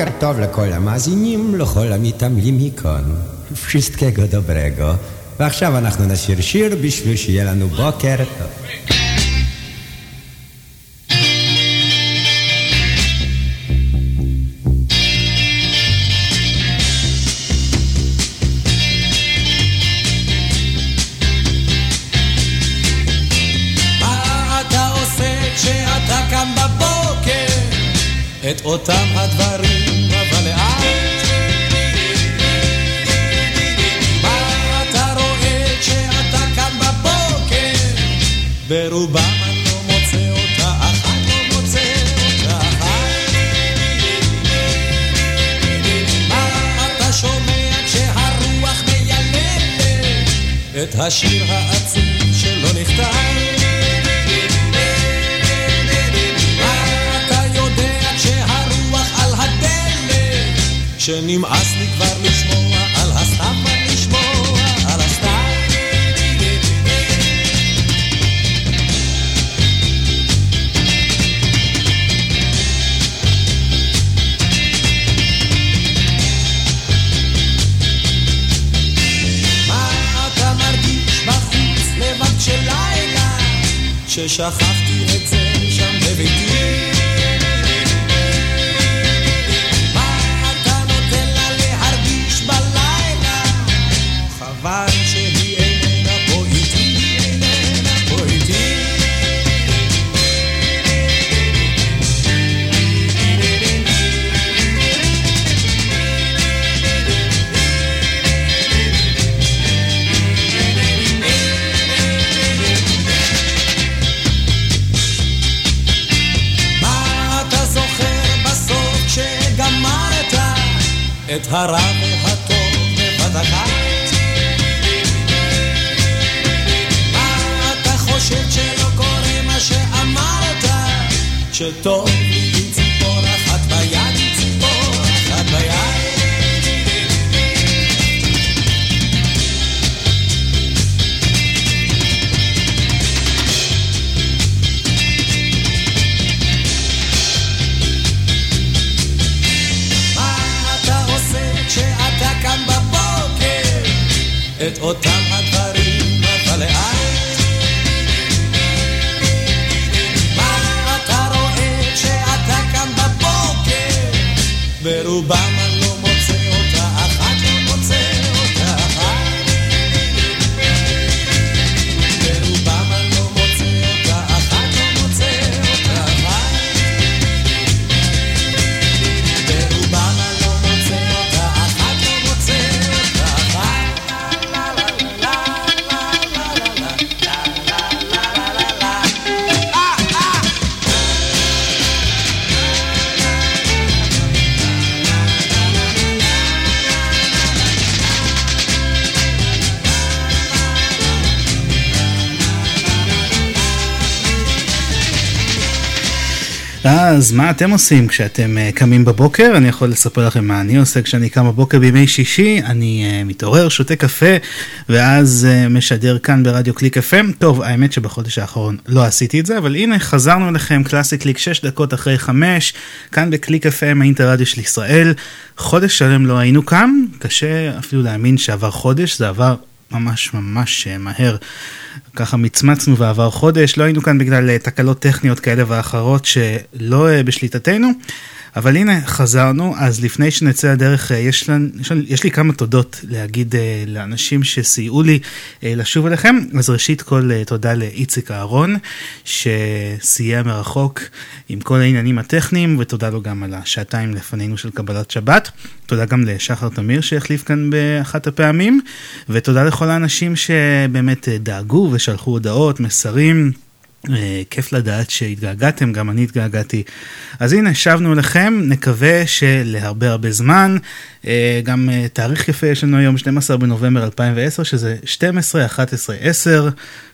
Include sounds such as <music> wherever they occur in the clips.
לה בוקר טוב לכל המאזינים, לכל המתעמלים מכאן. wszystkiego dobrego. ועכשיו אנחנו נשיר שיר בשביל שיהיה לנו בוקר טוב. את אותם אז מה אתם עושים כשאתם אה, קמים בבוקר? אני יכול לספר לכם מה אני עושה כשאני קם בבוקר בימי שישי. אני אה, מתעורר, שותה קפה, ואז אה, משדר כאן ברדיו קליק FM. טוב, האמת שבחודש האחרון לא עשיתי את זה, אבל הנה חזרנו אליכם, קלאסי קליק 6 דקות אחרי 5, כאן בקליק FM, האינטרדיו של ישראל. חודש שלם לא היינו כאן, קשה אפילו להאמין שעבר חודש, זה עבר ממש ממש מהר. ככה מצמצנו ועבר חודש, לא היינו כאן בגלל תקלות טכניות כאלה ואחרות שלא בשליטתנו, אבל הנה, חזרנו, אז לפני שנצא לדרך, יש, לנו, יש, לנו, יש לי כמה תודות להגיד לאנשים שסייעו לי לשוב אליכם. אז ראשית כל, תודה לאיציק אהרון, שסייע מרחוק עם כל העניינים הטכניים, ותודה לו גם על השעתיים לפנינו של קבלת שבת. תודה גם לשחר תמיר שהחליף כאן באחת הפעמים, ותודה לכל האנשים שבאמת דאגו ושלחו הודעות, מסרים. אה, כיף לדעת שהתגעגעתם, גם אני התגעגעתי. אז הנה, שבנו אליכם, נקווה שלהרבה הרבה זמן. אה, גם אה, תאריך יפה יש לנו היום, 12 בנובמבר 2010, שזה 12, 11, 10.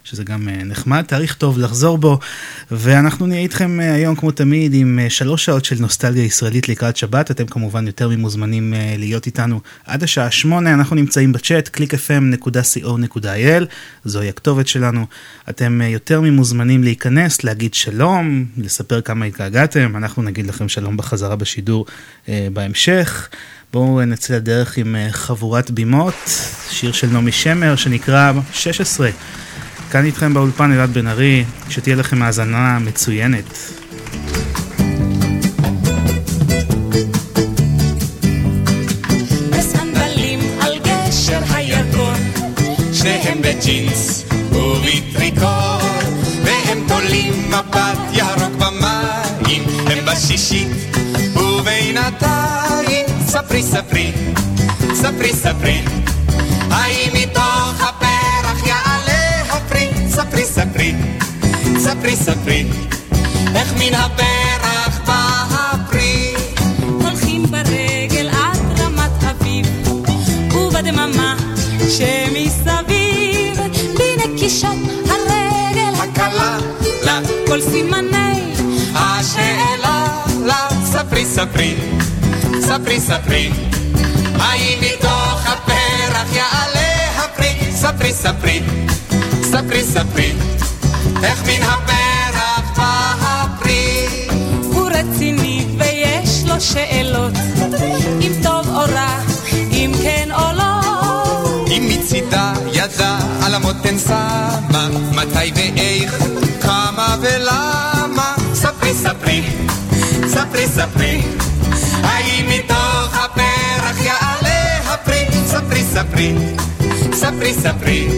שזה גם אה, נחמד, תאריך טוב לחזור בו, ואנחנו נהיה איתכם היום כמו תמיד עם שלוש שעות של נוסטלגיה ישראלית לקראת שבת, אתם כמובן יותר ממוזמנים להיות איתנו עד השעה שמונה, אנחנו נמצאים בצ'אט, www.clickfm.co.il, זוהי הכתובת שלנו, אתם יותר ממוזמנים להיכנס, להגיד שלום, לספר כמה התגעגעתם, אנחנו נגיד לכם שלום בחזרה בשידור בהמשך. בואו נצא לדרך עם חבורת בימות, שיר של נעמי שמר שנקרא 16. כאן איתכם באולפן אלעד בן ארי, שתהיה לכם האזנה מצוינת. שניהם ירוק במים הם ובינתיים ספרי ספרי ספרי ספרי. האם מתוך ספרי, ספרי, ספרי, ספרי, איך מן הפרח בא הפרי. הולכים ברגל עד רמת אביב, ובדממה שמסביב, בנקישות הרגל הקלה, לה כל סימני השאלה, לה ספרי, ספרי, ספרי, ספרי, האם מתוך הפרח יעלה הפרי, ספרי, ספרי. ספרי ספרי, איך מן הפרח בא הפרי. הוא רציני ויש לו שאלות, אם טוב או רע, אם כן או לא. אם מצידה ידה על המותן שמה, מתי ואיך, כמה ולמה. ספרי ספרי, ספרי ספרי, האם ספרי ספרי, ספרי.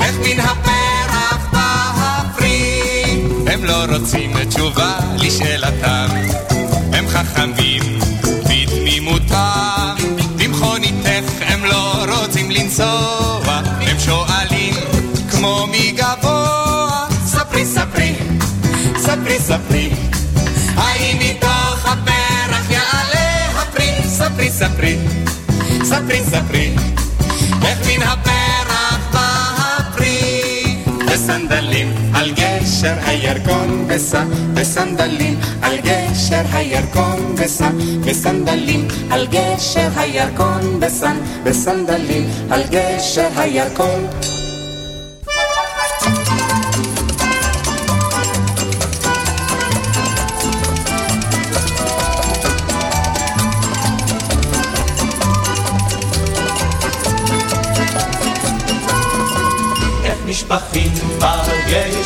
איך מן הפרח בא הפרי? הם לא רוצים תשובה לשאלתם, הם חכמים בתמימותם. במכוניתך הם לא רוצים לנסוע, הם שואלים כמו מגבוה. ספרי, ספרי, ספרי, ספרי, האם מתוך הפרח יעלה הפרי? ספרי, ספרי, ספרי, ספרי, איך מן הפרח בסנדלים על גשר הירקון בסע, בסנדלים על גשר הירקון בסע, בסנדלים על גשר הירקון בסע, בסנדלים על גשר הירקון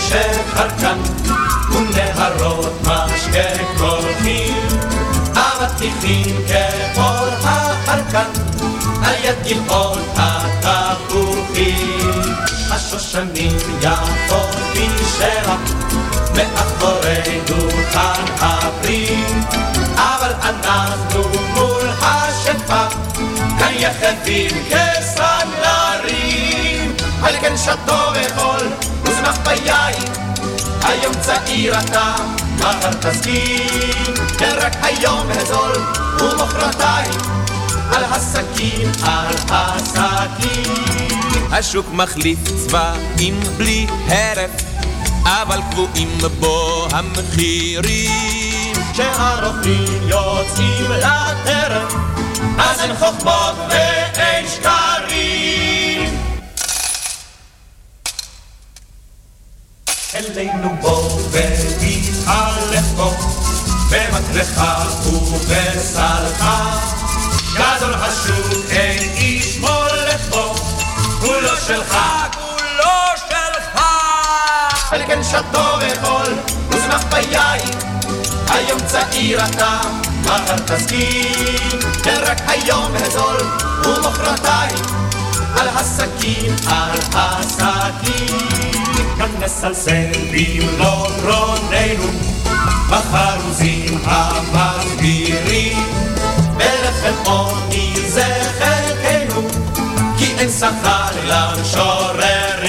בגשר חרקן, ונהרות משקה קולחים, אבטיחים כאור החרקן, על יד גבעות התפוחים. השושנים יפות משרע, מאחורי דוכן הפרי, אבל אנחנו מול השפע, כאן יחדים כסנדלרים. על כן שתו וחול, וזנח ביין. היום צעיר אתה, מחר תסכים, כן רק היום הזול, ומחרתיים על הסכין, על הסכין. השוק מחליף צבעים בלי הרף, אבל קבועים בו המחירים. כשהרוכבים יוצאים לטרף, אז אין חוכמות ואין שקרים. אלינו בוא והתהלך בו, במטרך ובסלך. גדול השוק אין איש מולך בו, כולו שלך, כולו שלך. על כן שתו וחול, וזנח ביין, היום צעיר אתה, מחר תסכים, כן רק היום הזול ומחרתיים על הסכין, על הסכין. כאן נסלסל במלוא רוננו, בחרוזים המסבירים, בלחם עוני זה חלקנו, כי אין שכר למשוררים.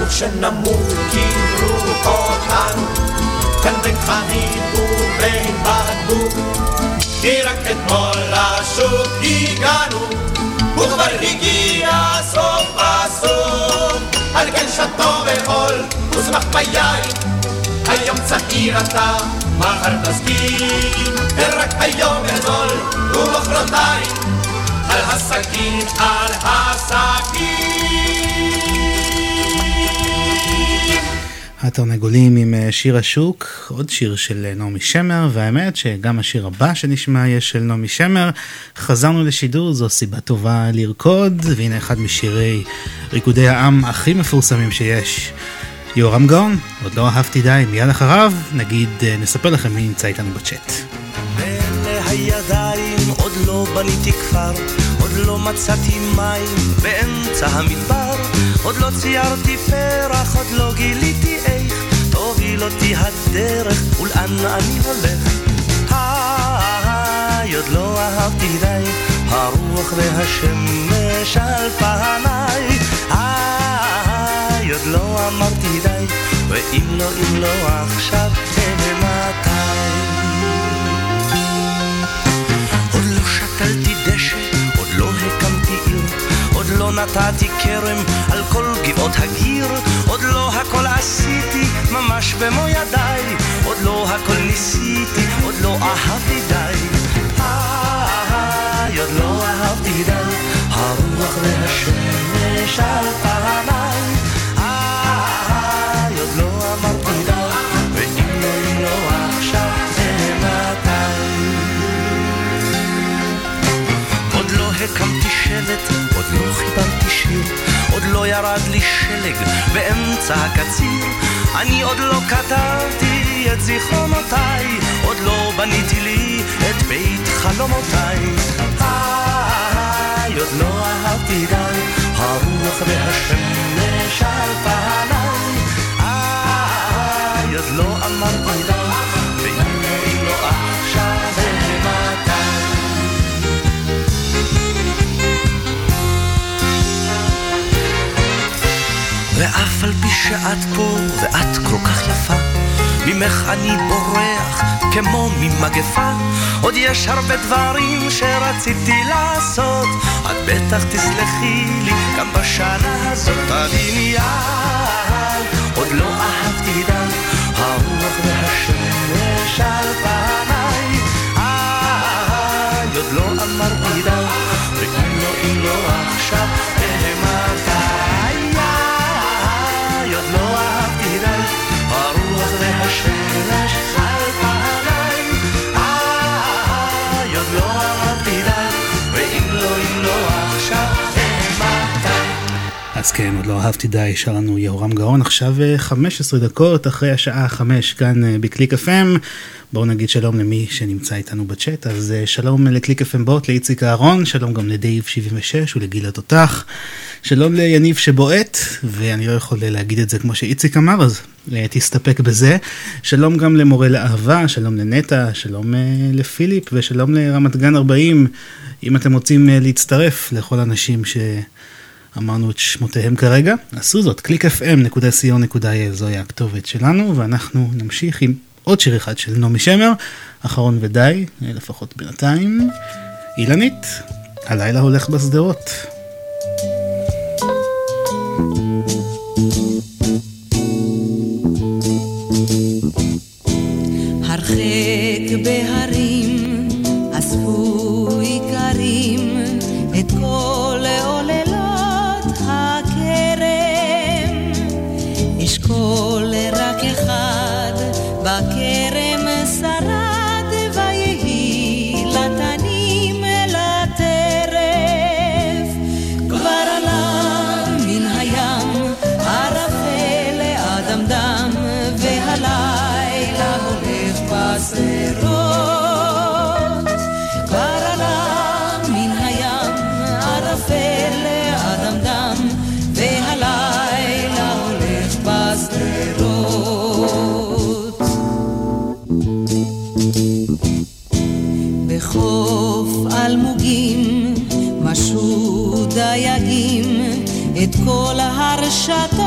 וכשנמות קברו אותנו, כאן בין חנית ובין בקבוק, כי רק אתמול לשוק הגענו, וכבר הגיע סוף הסוף. על כן שתו ועול ושמח ביין, היום צעיר אתה, מחר תסכים, רק היום גדול ומחרתיים, על הסכין, על הסכין. התרנגולים עם אה, שיר השוק, עוד שיר של אה, נעמי שמר, והאמת שגם השיר הבא שנשמע יהיה של נעמי שמר. חזרנו לשידור, זו סיבה טובה לרקוד, והנה אחד משירי ריקודי העם הכי מפורסמים שיש. יורם גאון, עוד לא אהבתי די, מיד אחריו נגיד, אה, נספר לכם מי נמצא איתנו בצ'אט. הידיים עוד לא עוד לא מים באמצע המדבר, עוד לא ציירתי פרח, עוד לא גיליתי תוביל אותי הדרך ולאן אני הולך. היי, עוד לא אהבתי די, הרוח והשמש על פניי. היי, עוד לא אמרתי די, ואם לא, אם לא עכשיו, מתי? נתתי כרם על כל גבעות הגיר, עוד לא הכל עשיתי ממש במו ידיי, עוד לא הכל ניסיתי, עוד לא אהבתי די. איי, עוד לא אהבתי די, הרוח והשמש על פניי. לא חיברתי שיר, עוד לא ירד לי שלג באמצע הקציר. אני עוד לא כתבתי את זיכרונותיי, עוד לא בניתי לי את בית חלומותיי. איי, עוד לא אהבתי די, הרוח והשמש על פניי. איי, עוד לא אמרתי די, שאת פה ואת כל כך יפה, ממך אני בורח כמו ממגפה. עוד יש הרבה דברים שרציתי לעשות, את בטח תסלחי לי גם בשנה הזאת. תביני יאי, עוד לא אהבתי די, הרוח והשמש על פניי. איי, עוד לא אמרתי די, ואם לא, אם לא עכשיו, אז כן, עוד לא אהבתי די, שר לנו יהורם גאון, עכשיו אה, 15 דקות אחרי השעה 5 כאן אה, בקליק FM. בואו נגיד שלום למי שנמצא איתנו בצ'אט, אז אה, שלום לקליק FM בוט, לאיציק אהרון, שלום גם לדייב 76 ולגיל התותח, שלום ליניב שבועט, ואני לא יכול להגיד את זה כמו שאיציק אמר, אז אה, תסתפק בזה. שלום גם למורה לאהבה, שלום לנטע, שלום אה, לפיליפ ושלום לרמת גן 40, אם אתם רוצים אה, להצטרף לכל האנשים ש... אמרנו את שמותיהם כרגע, עשו זאת, clickfm.co.il זוהי הכתובת שלנו, ואנחנו נמשיך עם עוד שיר אחד של נעמי שמר, אחרון ודי, לפחות בינתיים. אילנית, הלילה הולך בשדרות. הרחק בהרים אספו איכרים את כל כל הרשתות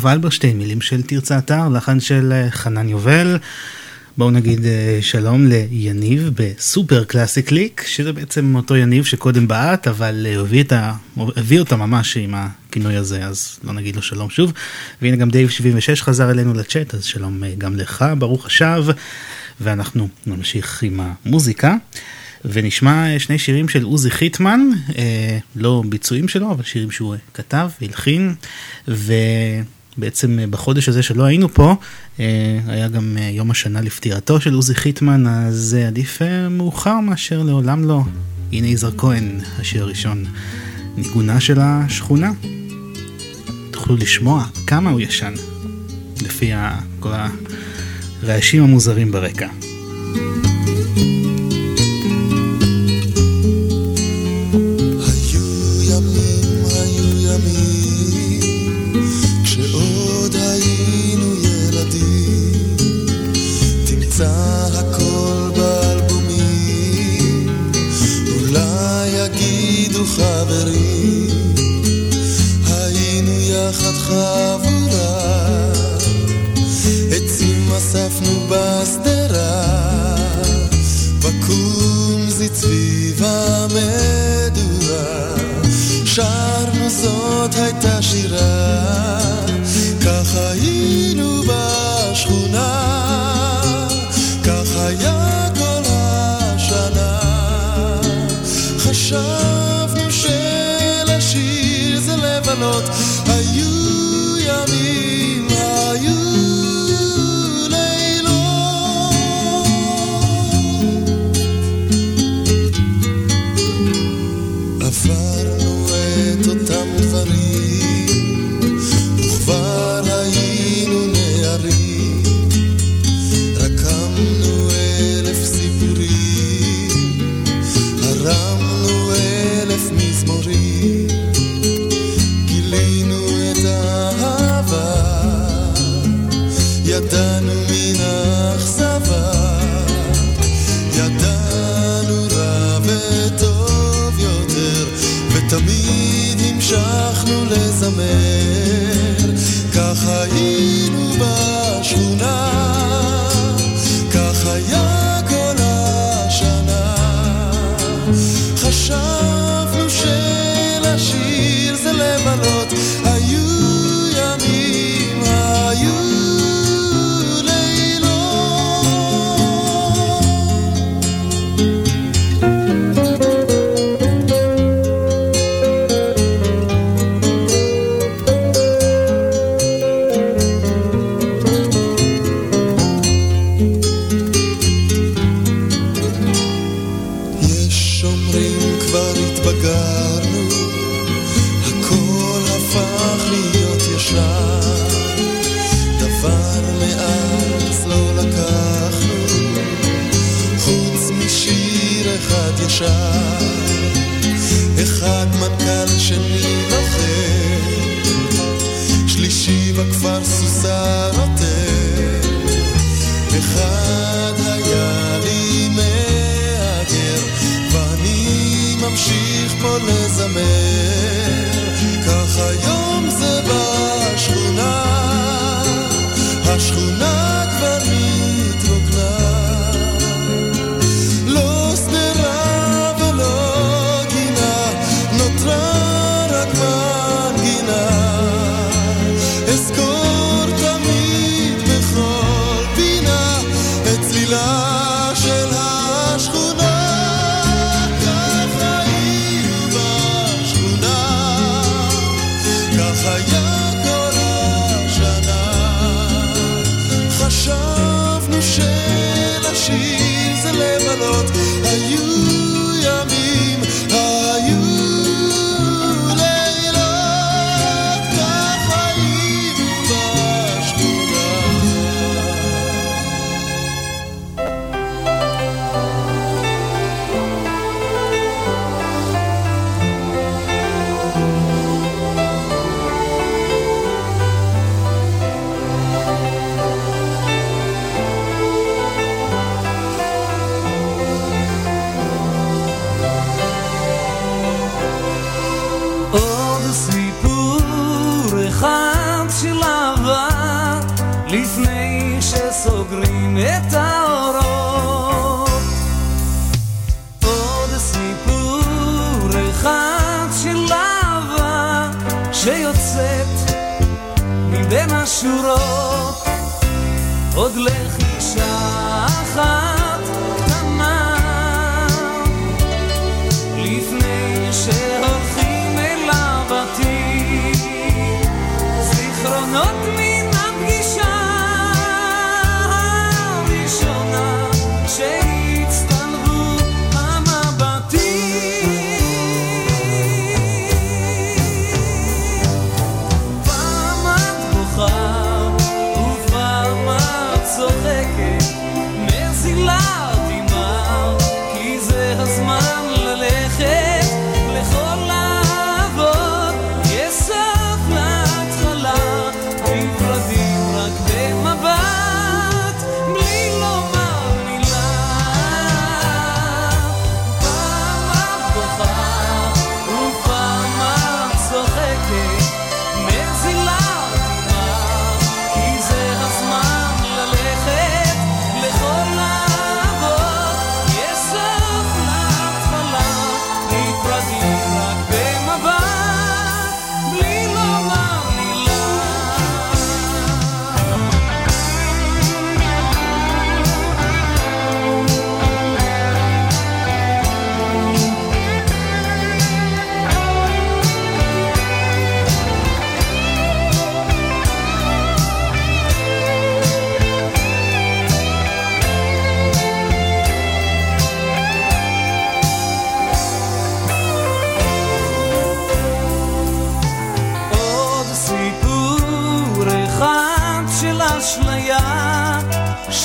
חווה אלברשטיין, מילים של תרצה אתר, לחן של אה, חנן יובל. בואו נגיד אה, שלום ליניב בסופר קלאסי קליק, שזה בעצם אותו יניב שקודם בצ'אט, אבל אה, הביא, ה... הביא אותה ממש עם הכינוי הזה, אז לא נגיד לו שלום שוב. והנה גם דייב 76 חזר אלינו לצ'אט, אז שלום גם לך, ברוך השב, ואנחנו נמשיך עם המוזיקה. ונשמע שני שירים של עוזי חיטמן, אה, לא ביצועים שלו, אבל שירים שהוא כתב והלחין, ובעצם בחודש הזה שלא היינו פה, אה, היה גם אה, יום השנה לפטירתו של עוזי חיטמן, אז עדיף אה, מאוחר מאשר לעולם לא. הנה יזהר כהן, השיר הראשון, ניגונה של השכונה. תוכלו לשמוע כמה הוא ישן, לפי כל הרעשים המוזרים ברקע.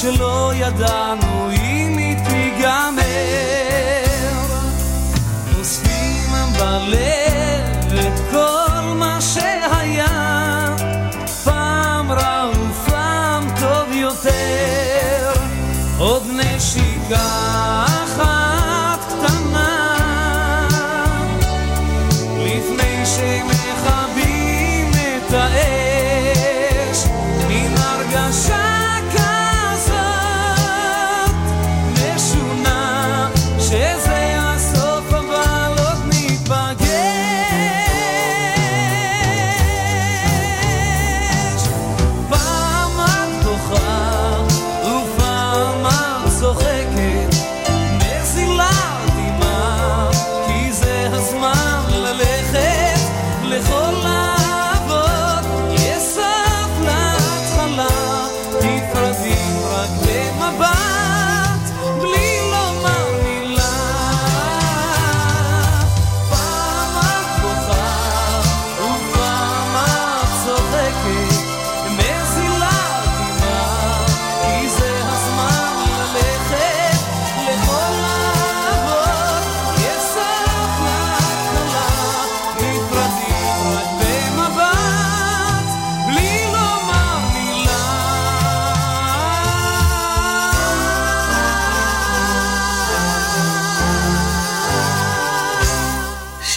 שלא ידענו אם היא תיגמר. אוספים בלב את כל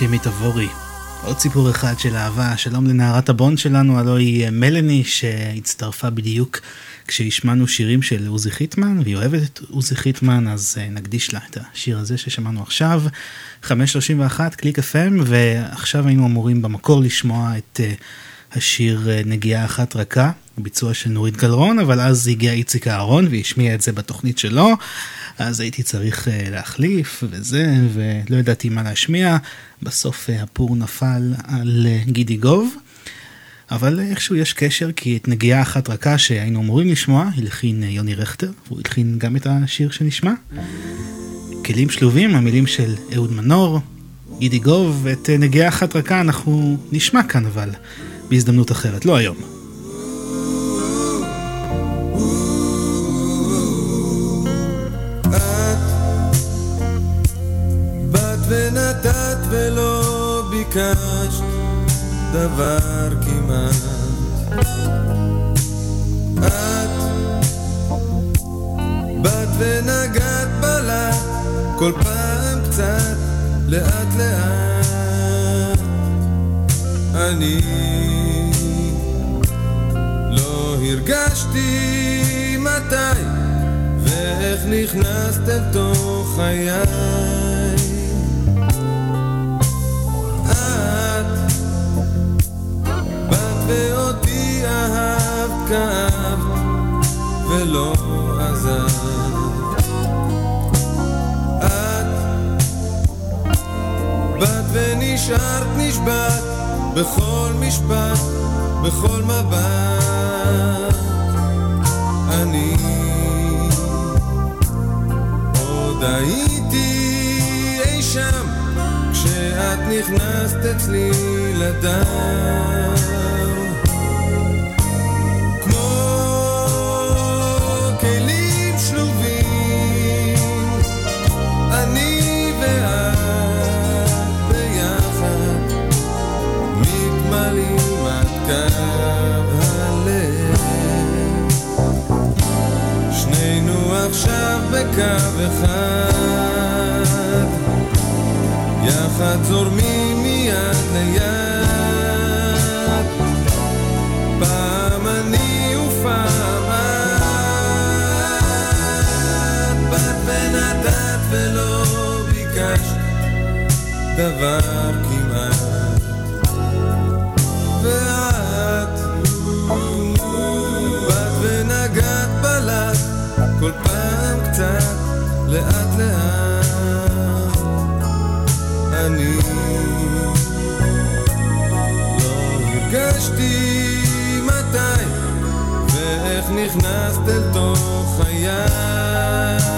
שימי תבורי. עוד סיפור אחד של אהבה, שלום לנערת הבונד שלנו, הלוא היא אה, מלני שהצטרפה בדיוק כשהשמענו שירים של עוזי חיטמן, והיא אוהבת את עוזי חיטמן, אז אה, נקדיש לה את השיר הזה ששמענו עכשיו, 5.31 קליק FM, ועכשיו היינו אמורים במקור לשמוע את אה, השיר נגיעה אחת רכה, ביצוע של נורית גלרון, אבל אז הגיע איציק אהרון והשמיע את זה בתוכנית שלו, אז הייתי צריך אה, להחליף וזה, ולא ידעתי מה להשמיע. בסוף אה, הפור נפל על אה, גידי גוב, אבל איכשהו יש קשר, כי את נגיעה אחת רכה שהיינו אמורים לשמוע, הלחין יוני רכטר, והוא הלחין גם את השיר שנשמע. כלים שלובים, המילים של אהוד מנור, גידי גוב, ואת נגיעה אחת רכה אנחנו נשמע כאן, אבל בהזדמנות אחרת, לא היום. ביקשת דבר כמעט. את באת ונגעת בלט כל פעם קצת לאט לאט. אני לא הרגשתי מתי ואיך נכנסת אל תוך ואותי אהבת, כאבת ולא עזבת. את באת ונשארת נשבעת בכל משפט, בכל מבט. אני עוד הייתי אי שם כשאת נכנסת אצלי לדם בקו אחד. יחד זורמים מיד ליד. פעם אני ופעם את. באת ונתת ולא ביקשת דבר אני לא מתי ואיך נכנסת אל תוך חיי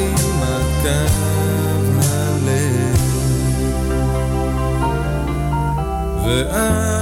עם הקו מלא. ואז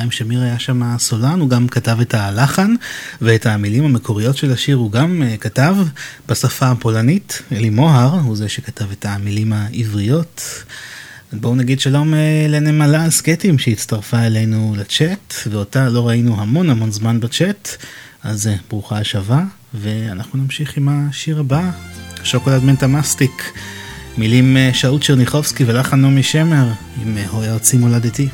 אפרים שמיר היה שם הסולן, הוא גם כתב את הלחן ואת המילים המקוריות של השיר הוא גם אה, כתב בשפה הפולנית, אלי מוהר הוא זה שכתב את המילים העבריות. בואו נגיד שלום אה, לנמלה על סקטים שהצטרפה אלינו לצ'אט, ואותה לא ראינו המון המון זמן בצ'אט, אז ברוכה השבה, ואנחנו נמשיך עם השיר הבא, שוקולד מנטה מסטיק. מילים אה, שאול צ'רניחובסקי ולחן נעמי שמר עם אה, הוי ארצי מולדתי.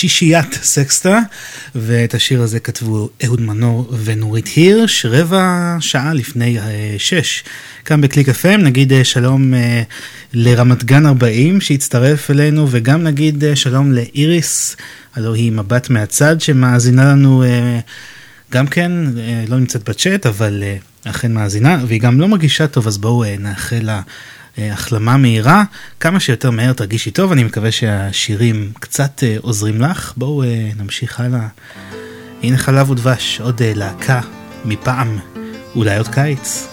שישיית סקסטה, ואת השיר הזה כתבו אהוד מנור ונורית הירש, רבע שעה לפני אה, שש. כאן בקליק FM נגיד אה, שלום לרמת גן 40 שהצטרף אלינו, וגם נגיד שלום לאיריס, הלוא היא מבט מהצד שמאזינה לנו גם כן, לא נמצאת בצ'אט, אבל אכן מאזינה, והיא גם לא מרגישה טוב, אז בואו נאחל לה... אה, החלמה מהירה, כמה שיותר מהר תרגישי טוב, אני מקווה שהשירים קצת אה, עוזרים לך. בואו אה, נמשיך הלאה. הנה חלב ודבש, עוד להקה מפעם, אולי עוד קיץ.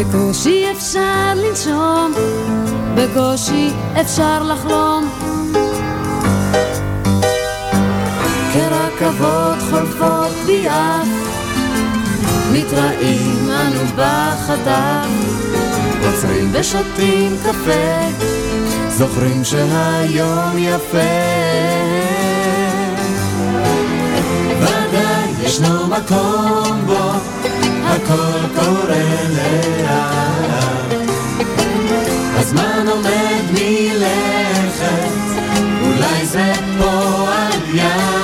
בקושי אפשר לנשום, בקושי אפשר לחלום. ביעף, מתראים אנו בחדר, עוצרים ושותים קפה, זוכרים שהיום יפה. ודאי ישנו מקום בו הכל קורה לאט. הזמן עומד מלכת, אולי זה פה על יד.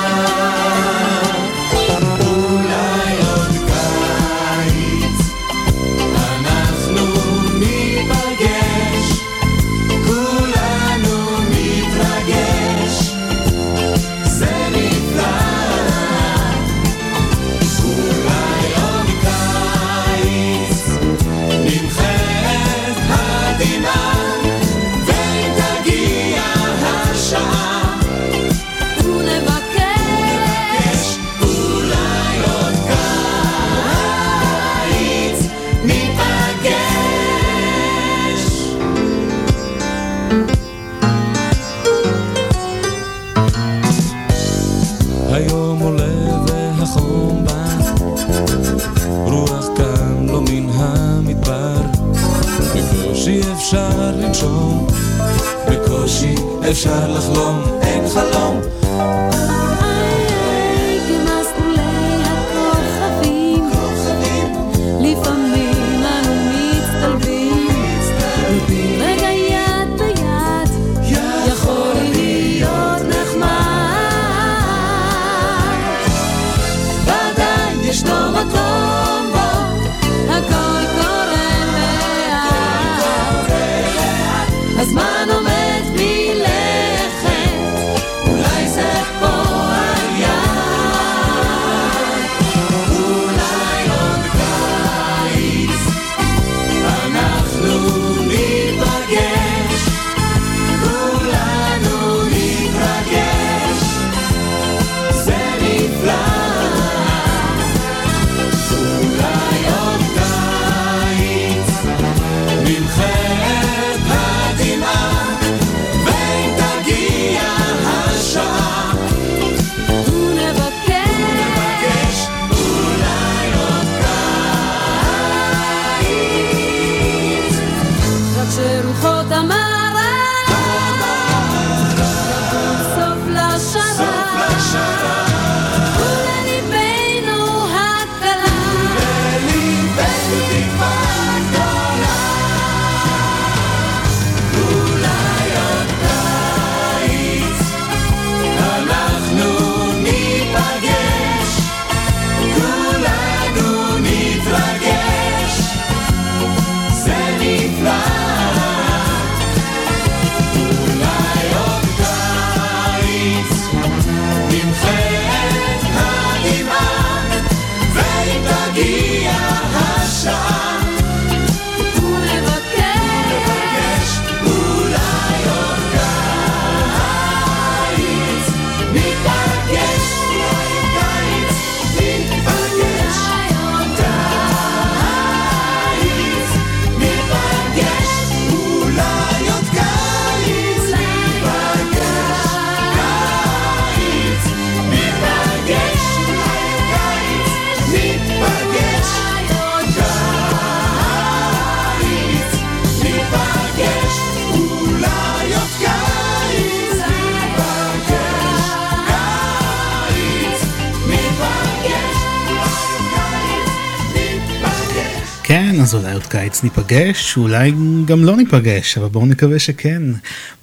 אז אולי עוד קיץ ניפגש, אולי גם לא ניפגש, אבל בואו נקווה שכן.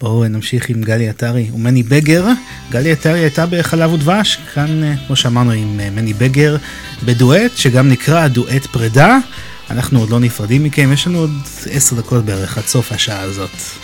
בואו נמשיך עם גלי עטרי ומני בגר. גלי עטרי הייתה בחלב ודבש, כאן, אה, כמו שאמרנו, עם אה, מני בגר בדואט, שגם נקרא דואט פרידה. אנחנו עוד לא נפרדים מכם, יש לנו עוד עשר דקות בערך עד סוף השעה הזאת.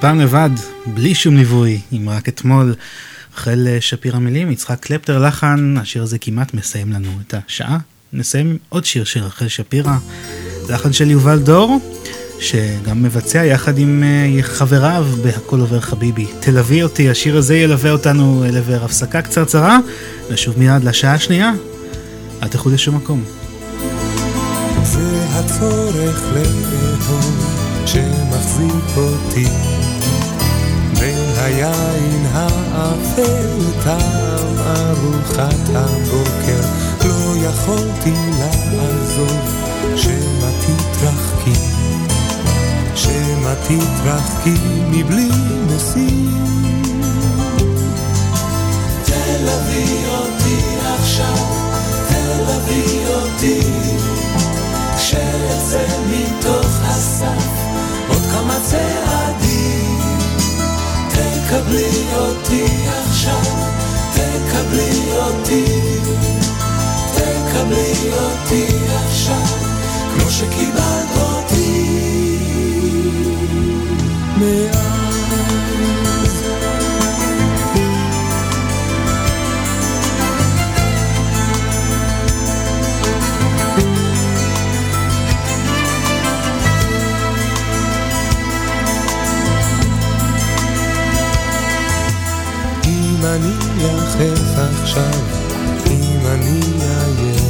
הפעם לבד, בלי שום ליווי, אם רק אתמול. רחל שפירא מילים, יצחק קלפטר לחן, השיר הזה כמעט מסיים לנו את השעה. נסיים עוד שיר של רחל שפירא, לחן של יובל דור, שגם מבצע יחד עם אה, חבריו ב"הכל עובר חביבי". תלווי אותי, השיר הזה ילווה אותנו לעבר הפסקה קצרצרה, ושוב מיד לשעה השנייה. אל תלכו לשום מקום. זה הצורך לאהוב שמחזיק אותי היין האפל טעם ארוחת הבוקר. לא יכולתי לעזוב שמא תתרחקי. שמא תתרחקי מבלי משים תלווי אותי עכשיו, תלווי אותי. כשאצא מתוך הסף עוד כמה צעדים תקבלי אותי עכשיו, תקבלי אותי תקבלי אותי עכשיו כמו שקיבלת אותי. מאז אני יחף עכשיו, אם אני עייף,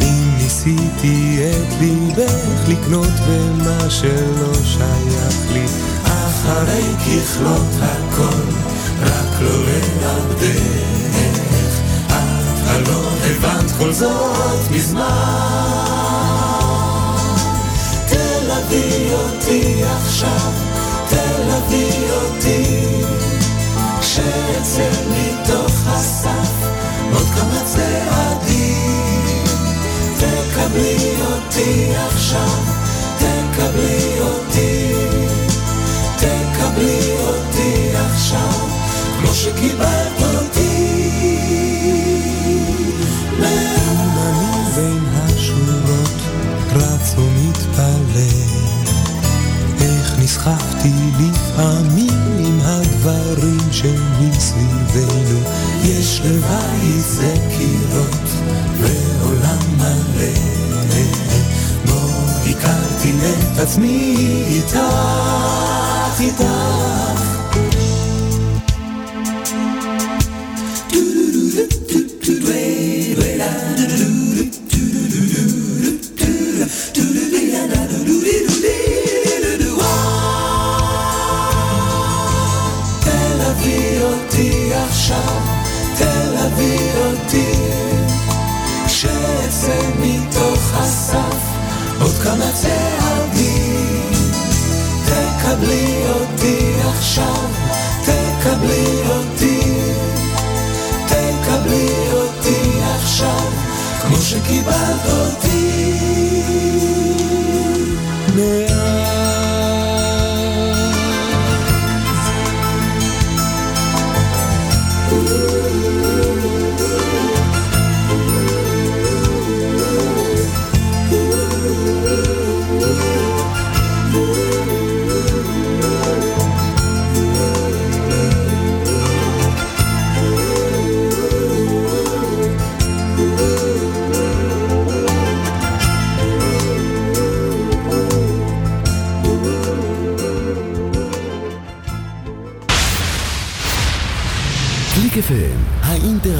אם ניסיתי את ליבך לקנות במה שלא שייך לי, אחרי ככלות הכל, רק לא לאבדך. את הלא הבנת כל זאת מזמן. תלווי אותי עכשיו, תלווי אותי, כשאצא מתוך הסף עוד כמה צעדים. תקבלי אותי עכשיו, תקבלי אותי. תקבלי אותי עכשיו, כמו שקיבלת אותי. אני בין השורות רץ ומתפלל, איך נסחפתי המילים הגברים שמסביבנו, יש לבית זה קירות ועולם מלא. בו הכרתי את עצמי איתך, איתך. תלווי אותי, שאצא מתוך הסף עוד כמה צעדים. תקבלי אותי עכשיו, תקבלי אותי, תקבלי אותי עכשיו, כמו שקיבלת אותי.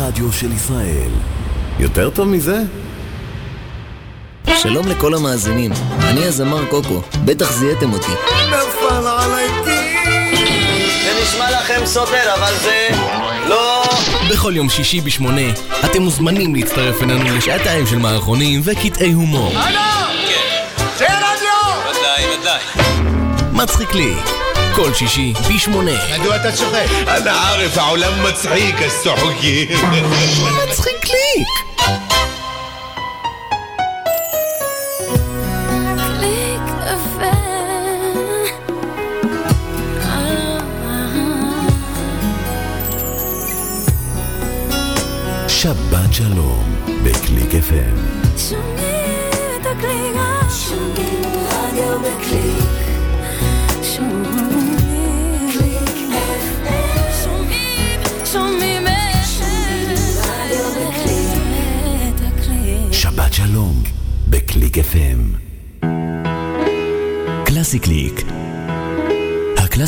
האינטרדיו של ישראל. יותר טוב מזה? שלום לכל המאזינים, אני הזמר קוקו, בטח זיהיתם אותי. נפל עליי זה נשמע לכם סותר, אבל זה לא... בכל יום שישי בשמונה, אתם מוזמנים להצטרף אלינו לשעתיים של מערכונים וקטעי הומור. הלו! כן. זה רדיו! ודאי, ודאי. מצחיק לי. כל שישי, בשמונה. מדוע אתה צוחק? אנא ערף, העולם מצחיק, אז צוחקים. <laughs> מצחיק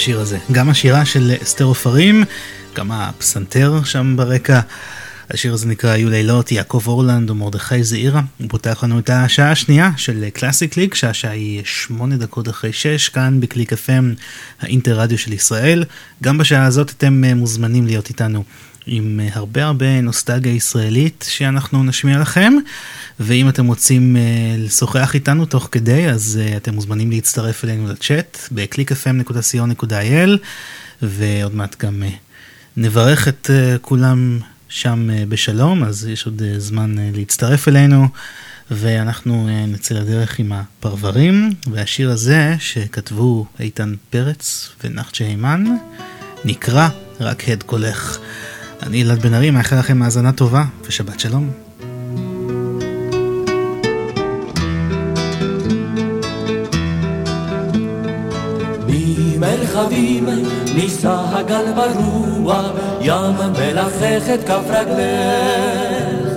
בשיר הזה. גם השירה של אסתר עופרים, גם הפסנתר שם ברקע. השיר הזה נקרא "היו לילות", יעקב אורלנד ומרדכי זעירה. הוא פותח לנו את השעה השנייה של קלאסי קליק, שהשעה היא שמונה דקות אחרי שש, כאן בקליק FM, האינטר רדיו של ישראל. גם בשעה הזאת אתם מוזמנים להיות איתנו עם הרבה הרבה נוסטלגיה ישראלית שאנחנו נשמיע לכם. ואם אתם רוצים אה, לשוחח איתנו תוך כדי, אז אה, אתם מוזמנים להצטרף אלינו לצ'אט ב-clickfm.co.il ועוד מעט גם uh, נברך את uh, כולם שם uh, בשלום, אז יש עוד uh, זמן uh, להצטרף אלינו. ואנחנו uh, נצא לדרך עם הפרברים, והשיר הזה שכתבו איתן פרץ ונחצ'ה הימן, נקרא רק הד קולך. אני אלעד בן ארי, מאחל לכם האזנה טובה ושבת שלום. ממרחבים נישא הגל ברוח, ים מלחך את כף רגלך.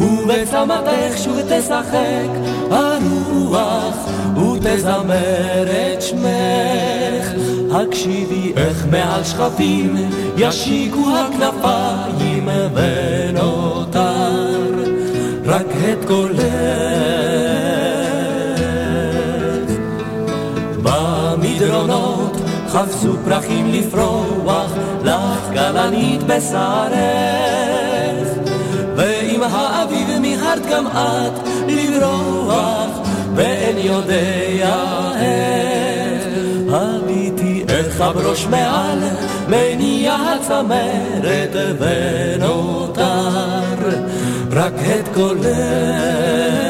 ובצמתך שוב תשחק הרוח, ותזמר את שמך. הקשיבי איך מעל שכפים ישיקו הכנפיים ונותר רק את קולך. חפשו פרחים לפרוח, לך גלנית בשרך. ועם האביב מיהרת גם את לברוח, ואין יודע איך. הביטי איך הברוש מעל מניע הצמרת ונותר רק את קולך.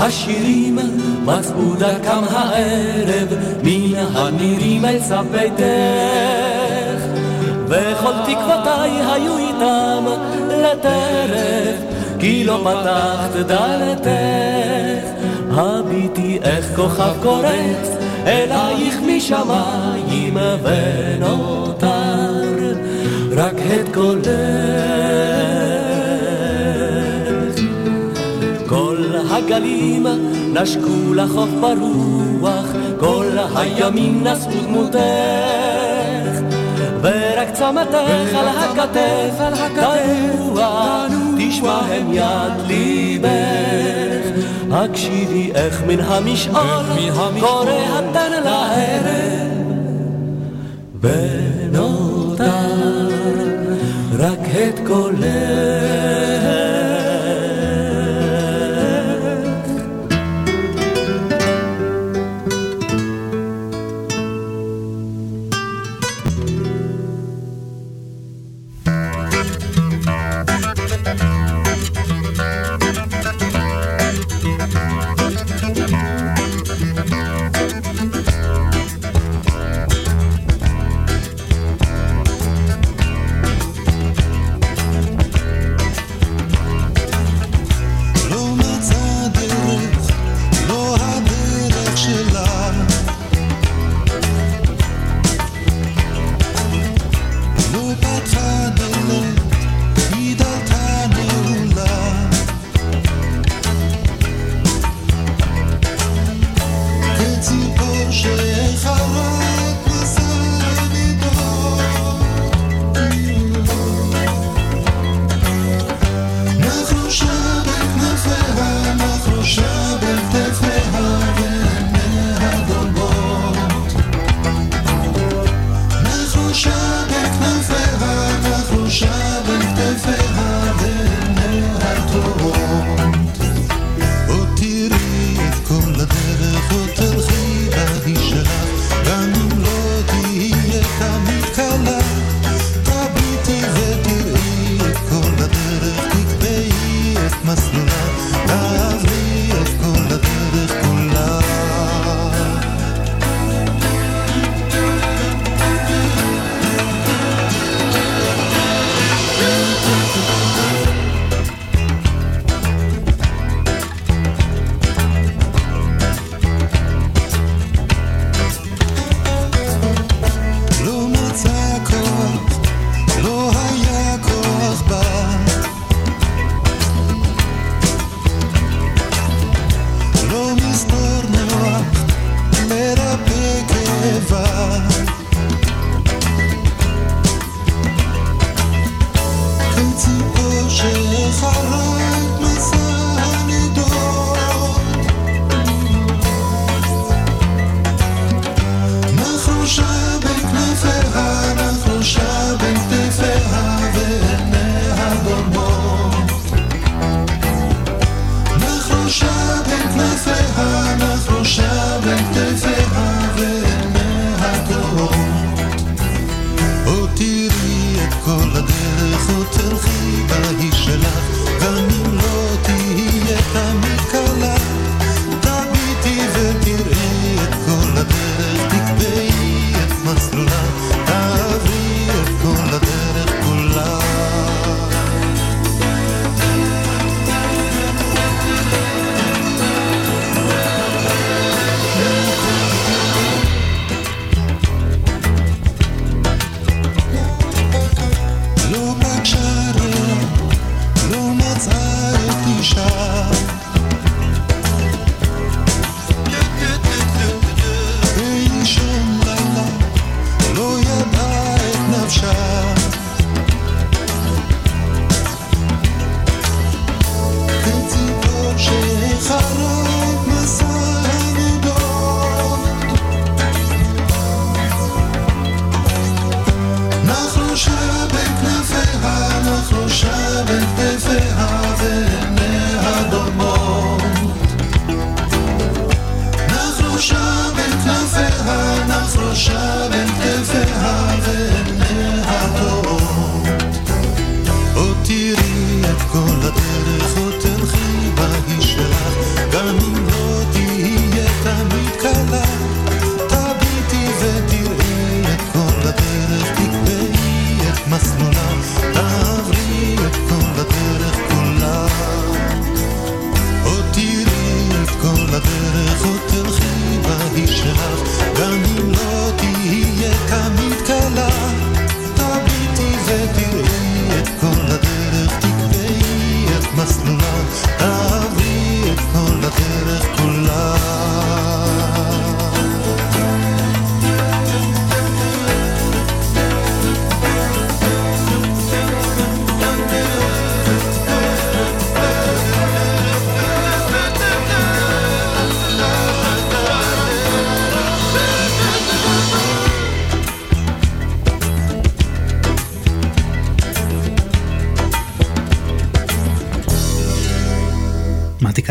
השירים מצאו דרכם הערב מן הנירים אל סף ביתך וכל תקוותיי היו איתם לטרף כי לא פתחת דלתך הביטי איך כוכב קורץ אלייך משמיים ונותר רק את קולך. הגלים נשקו לחוף ברוח, כל הימים נשאו דמותך, ורק צמתך על הכתף, על הכתף, תשמע הם יד ליבך. הקשיבי איך מן המשעול קורא התן לערב ונותר רק את קולך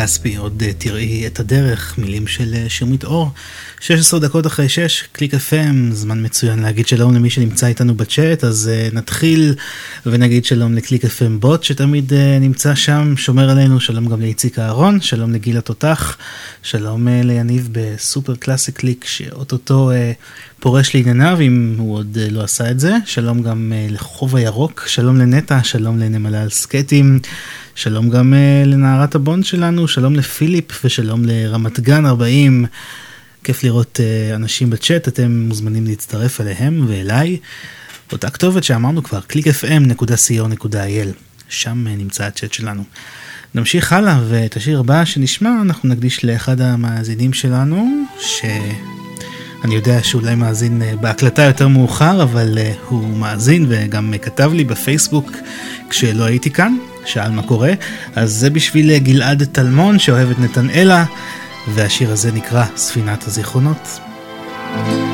כספי, עוד אה, תראי את הדרך, מילים של אה, שמרית אור. 16 דקות אחרי 6, קליק FM, זמן מצוין להגיד שלום למי שנמצא איתנו בצ'אט, אז אה, נתחיל ונגיד שלום לקליק FM בוט שתמיד אה, נמצא שם, שומר עלינו, שלום גם לאיציק אהרון, שלום לגיל התותח, שלום אה, ליניב בסופר קלאסי קליק שאו-טו-טו אה, פורש לענייניו אם הוא עוד אה, לא עשה את זה, שלום גם אה, לחוב הירוק, שלום לנטע, שלום לנמלה על סקטים. שלום גם uh, לנערת הבונד שלנו, שלום לפיליפ ושלום לרמת גן 40. כיף לראות uh, אנשים בצ'אט, אתם מוזמנים להצטרף אליהם ואליי. אותה כתובת שאמרנו כבר, www.clickfm.co.il, שם uh, נמצא הצ'אט שלנו. נמשיך הלאה, ואת השיר הבא שנשמע אנחנו נקדיש לאחד המאזינים שלנו, שאני יודע שאולי מאזין uh, בהקלטה יותר מאוחר, אבל uh, הוא מאזין וגם כתב לי בפייסבוק כשלא הייתי כאן, שאל מה קורה. אז זה בשביל גלעד טלמון שאוהב את נתנאלה. והשיר הזה נקרא ספינת הזיכרונות. שהולך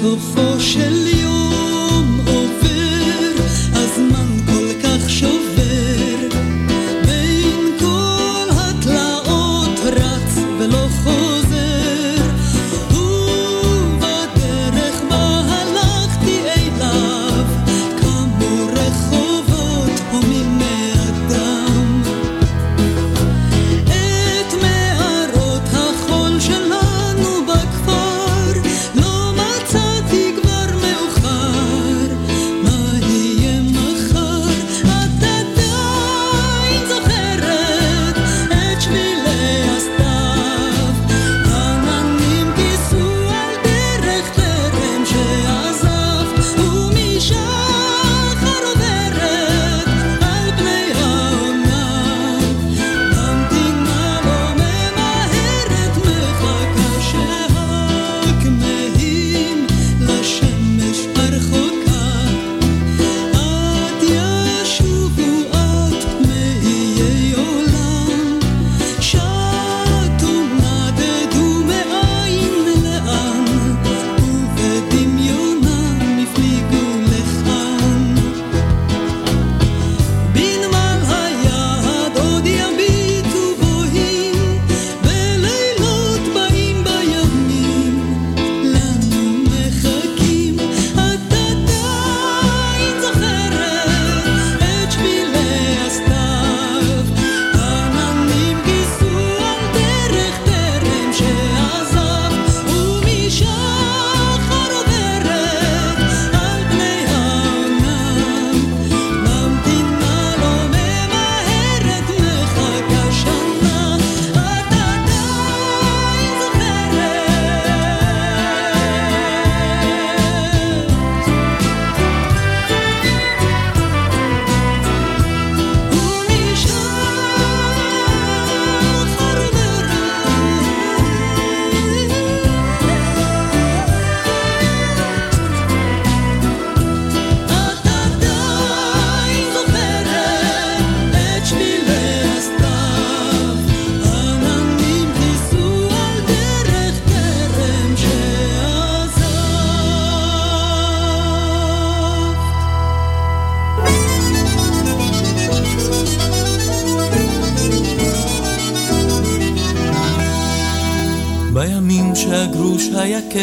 for sure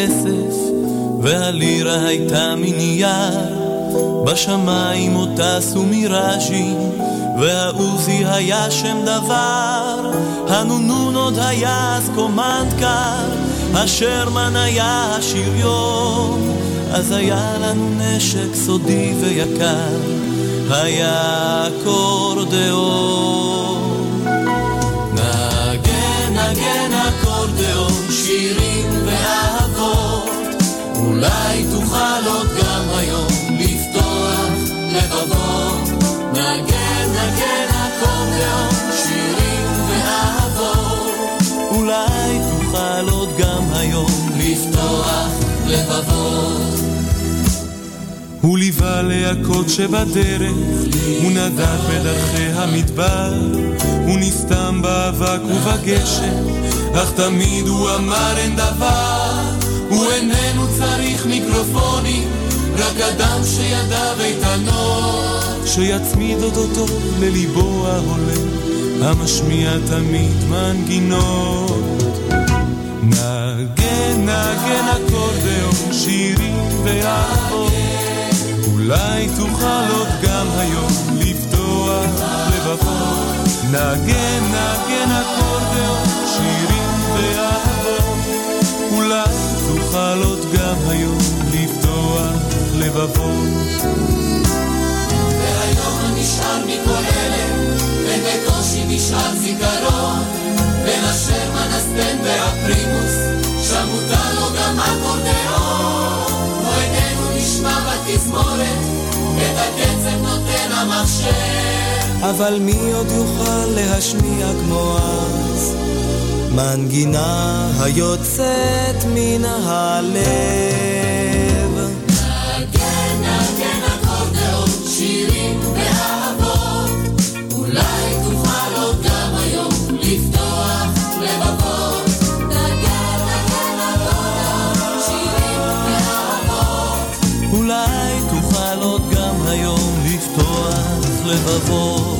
בסופו של יום בשמיים עוד טסו מיראז'ים, והעוזי היה שם דבר, הנונון עוד היה אז קומנדקר, השרמן היה השריון, אז היה לנו נשק סודי ויקר, היה אקורדיאון. אולי תוכל עוד גם היום לפתוח לבבות, נגן נגן אקורדיאון, שירים ואהבות. אולי תוכל עוד גם היום לפתוח לבבות. הוא ליווה להקות שבדרך, הוא נדף בדרכי המדבר, הוא נסתם באבק ובגשם, אך תמיד הוא אמר אין דבר. הוא איננו צריך מיקרופונים, רק אדם שידיו איתנות, שיצמיד אותו לליבו ההולם, המשמיע תמיד מנגינות. נגן, נגן אקורדיאון, שירים ואהבות. אולי תוכל עוד גם היום לפתוח לבבות. נגן, נגן אקורדיאון, שירים ואהבות. עוד גם היום לפתוח לבבות. והיום נשאר מכל אלה, ובקושי נשאר זיכרון. בין אשר מנסטן והפרימוס, שם מותר לו גם אקורדיאון. איננו נשמע בתזמורת, את הקצב נותן המחשב. אבל מי עוד יוכל להשמיע כמו אז? מנגינה היוצאת מן הלב. נגן, נגן אקורדיאון, שירים ואהבות. אולי תוכל עוד גם היום לפתוח לבבות. נגן, נגן אקורדיאון, שירים ואהבות. אולי תוכל עוד גם היום לפתוח לבבות.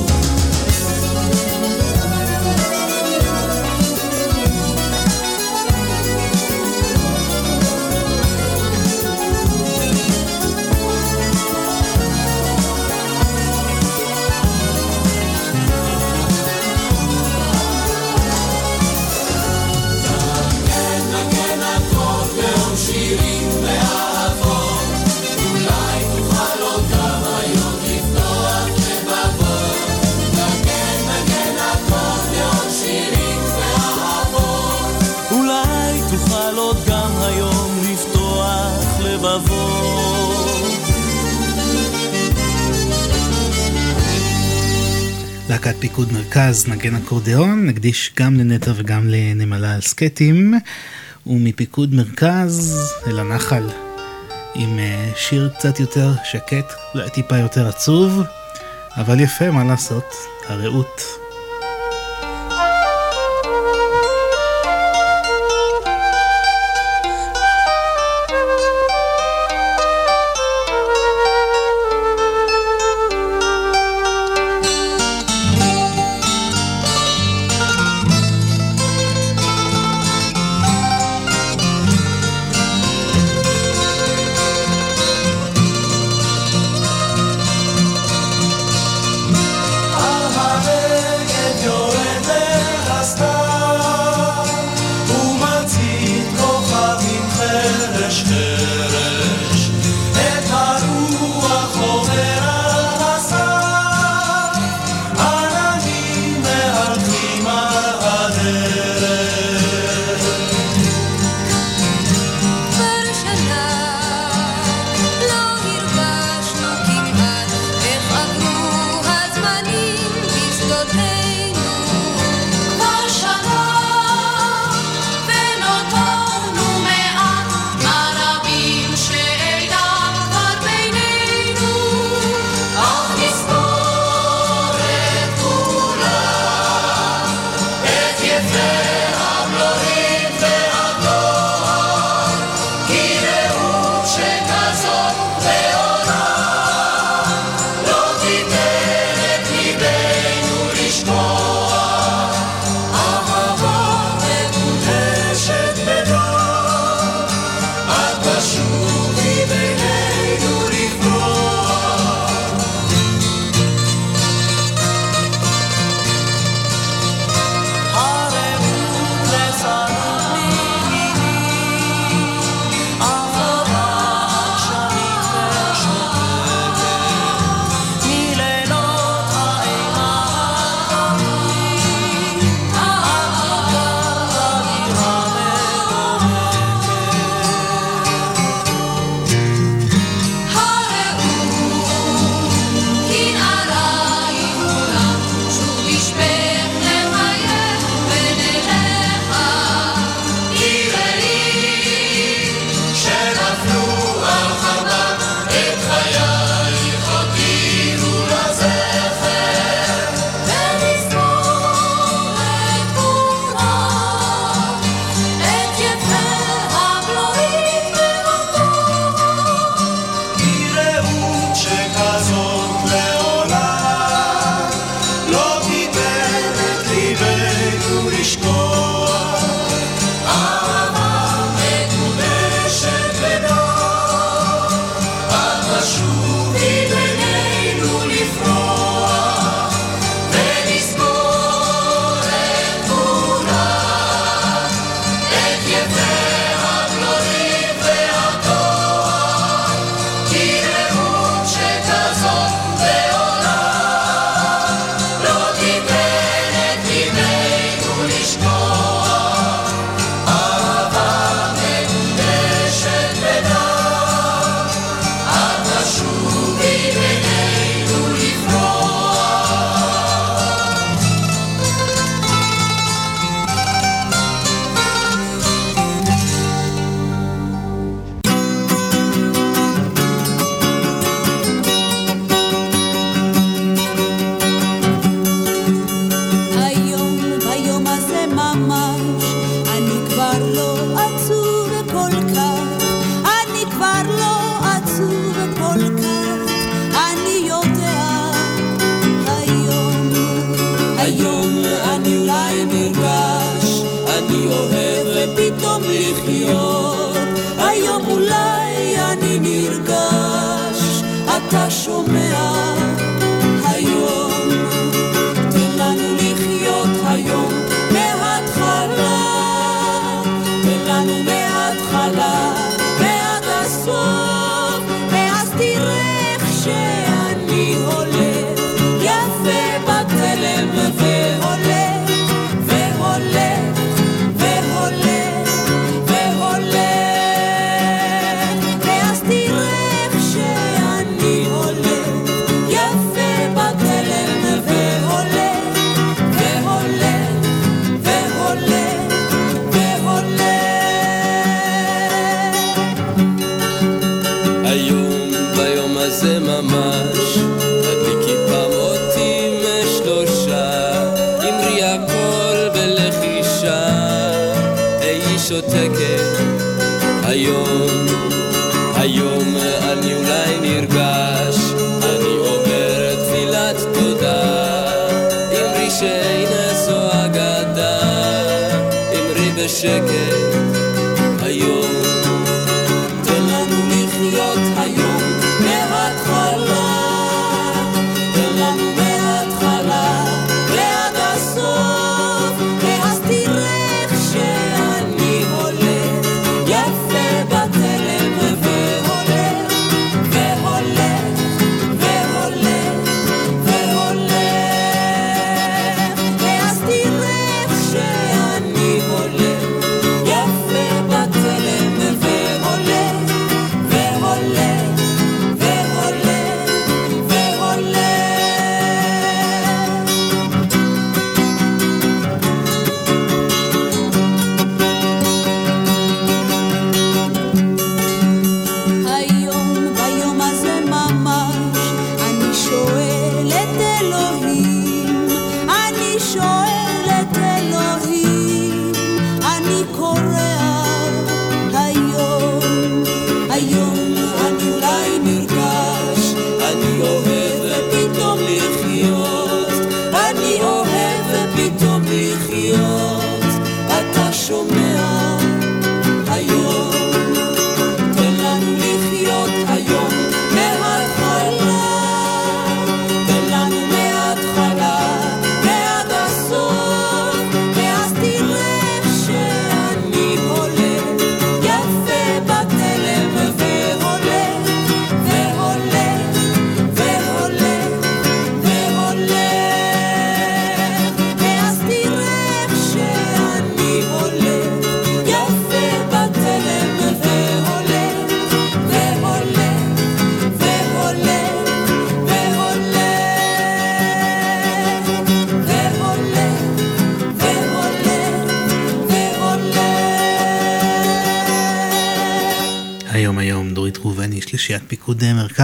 להקת פיקוד מרכז, נגן אקורדיאון, נקדיש גם לנטע וגם לנמלה על סקטים, ומפיקוד מרכז אל הנחל, עם אה, שיר קצת יותר שקט, אולי טיפה יותר עצוב, אבל יפה, מה לעשות, הרעות.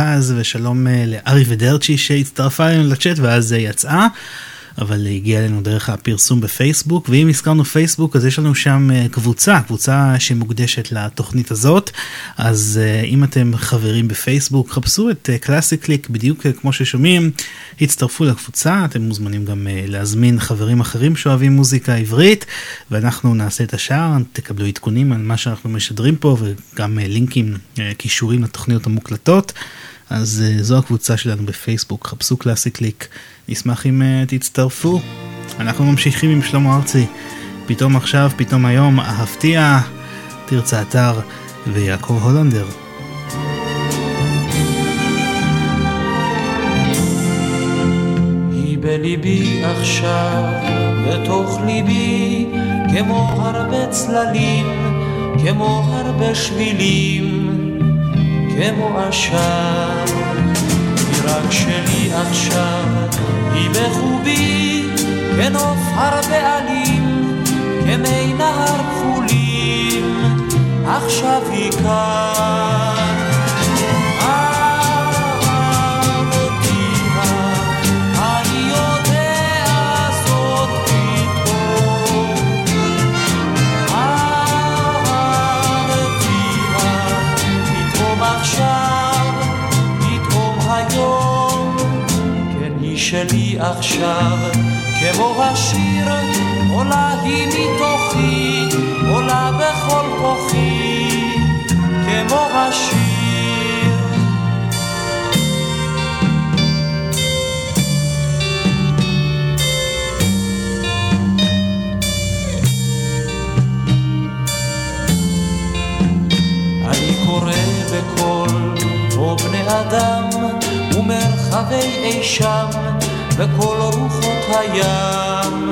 מרכז, ושלום אה, לארי ודרצ'י שהצטרפה אלינו לצ'אט ואז אה, יצאה. אבל הגיעה אלינו דרך הפרסום בפייסבוק, ואם הזכרנו פייסבוק אז יש לנו שם אה, קבוצה, קבוצה שמוקדשת לתוכנית הזאת, אז אה, אם אתם חברים בפייסבוק, חפשו את קלאסי קליק בדיוק כמו ששומעים, הצטרפו לקבוצה, אתם מוזמנים גם להזמין חברים אחרים שאוהבים מוזיקה עברית, ואנחנו נעשה את השאר, תקבלו עדכונים על מה שאנחנו משדרים פה, וגם לינקים, קישורים לתוכניות המוקלטות. אז uh, זו הקבוצה שלנו בפייסבוק, חפשו קלאסי קליק, נשמח אם uh, תצטרפו. אנחנו ממשיכים עם שלמה ארצי, פתאום עכשיו, פתאום היום, אהבתיה, תרצה אתר ויעקב הולנדר. בליבי עכשיו, בתוך ליבי, כמו הרבה צללים, כמו הרבה שבילים, כמו עשן. היא רק שלי עכשיו, היא בחובי, כנוף הרבה עלים, כמי נהר כחולים, עכשיו היא כאן. עכשיו, כמו השיר, עולה היא מתוכי, עולה בכל כוחי, כמו השיר. אני קורא בקול, או בני אדם, ומרחבי אי שם, בכל רוחות הים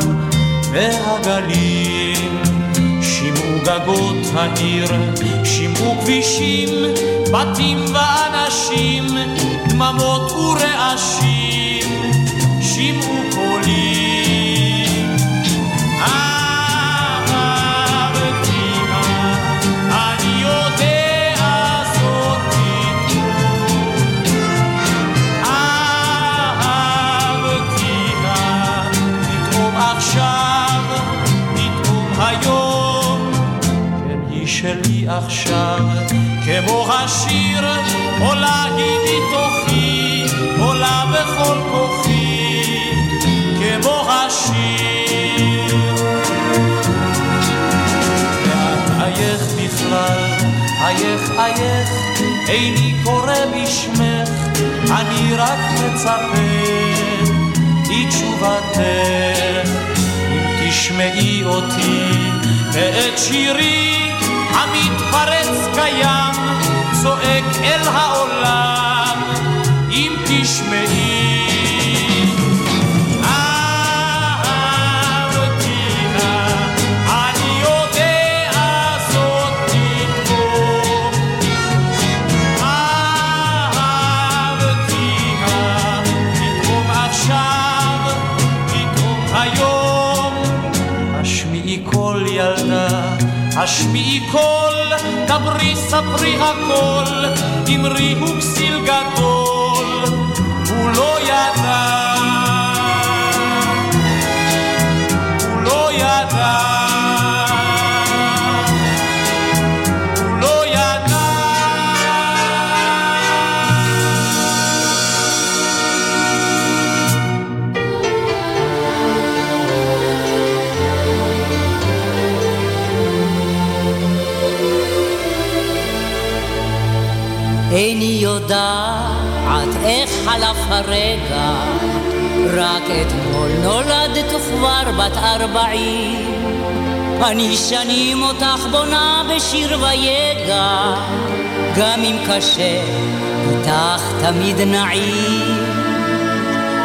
והגלים. שמעו גגות העיר, שמעו כבישים, בתים ואנשים, דממות ורעשים, עכשיו, כמו השיר, עולה היא מתוכי, עולה בכל כוחי, כמו השיר. ואת אייך בכלל, אייך אייך, איני קורא בשמך, אני רק מצפה לתשובתך. אם תשמעי אותי ואת שירי המתפרץ קיים, צועק אל העולם, אם תשמעי. השמיעי קול, דברי ספרי הכל, אמרי הוא כסיל גדול, הוא לא ידע. יודעת איך חלף הרגע, רק אתמול נולדת וכבר בת ארבעים. אני שנים אותך בונה בשיר ויגע, גם אם קשה, איתך תמיד נעים.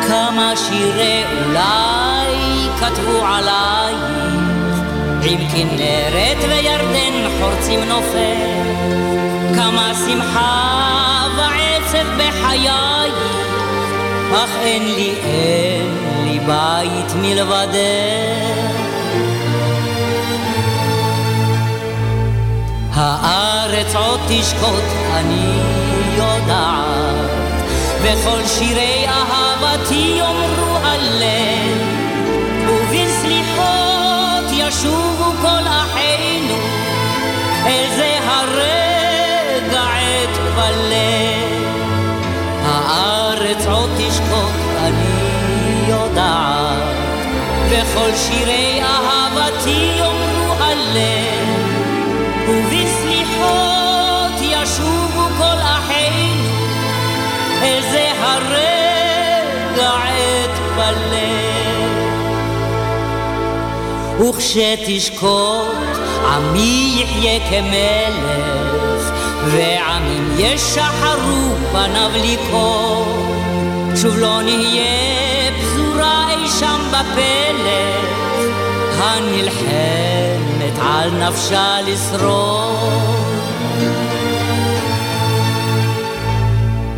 כמה שירי אולי כתבו עלייך, עם כנרת וירדן חורצים נופל. כמה שמחה ועצב בחייך, אך אין לי, אין לי בית מלבדך. הארץ עוד תשקוט, אני יודעת, וכל שירי אהבתי יאמרו הלב, ובסליחות ישובו כל אחינו, אל הארץ עוד תשקוט, אני יודעת, וכל שירי אהבתי יאמרו הלב, ובסליחות ישובו כל אחינו, אל זה הרגע עת בלב. וכשתשקוט עמי יחיה כמלך, ועמים ישחרו פניו לקרוא. שוב לא נהיה פזורה אי שם בפלך, הנלחמת על נפשה לשרוד.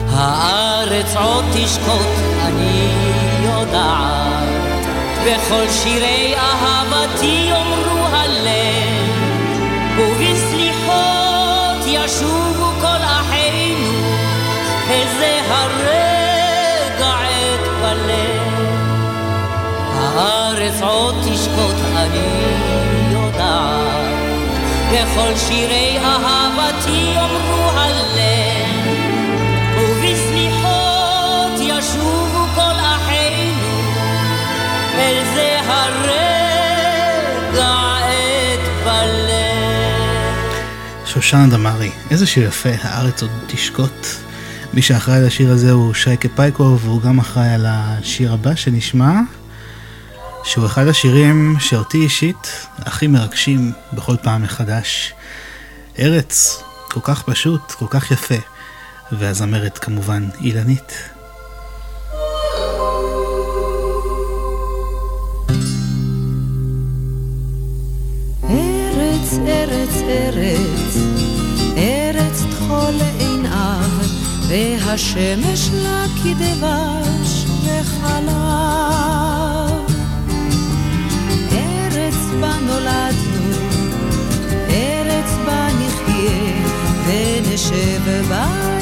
הארץ עוד תשקוט, אני יודעת, וכל שירי אהבתי יאמרו הארץ תשקוט, אני יודעת. וכל שירי אהבתי יאמרו הלב, ובשמיכות ישובו כל אחינו, אל זה הרגע את בלב שושנה דמארי, איזה שיר יפה, הארץ עוד תשקוט. מי שאחראי לשיר הזה הוא שייקה פייקוב, והוא גם אחראי על השיר הבא שנשמע. שהוא אחד השירים שאותי אישית הכי מרגשים בכל פעם מחדש. ארץ, כל כך פשוט, כל כך יפה, והזמרת כמובן אילנית. והשמש לה כדבש וחלה אשב בבית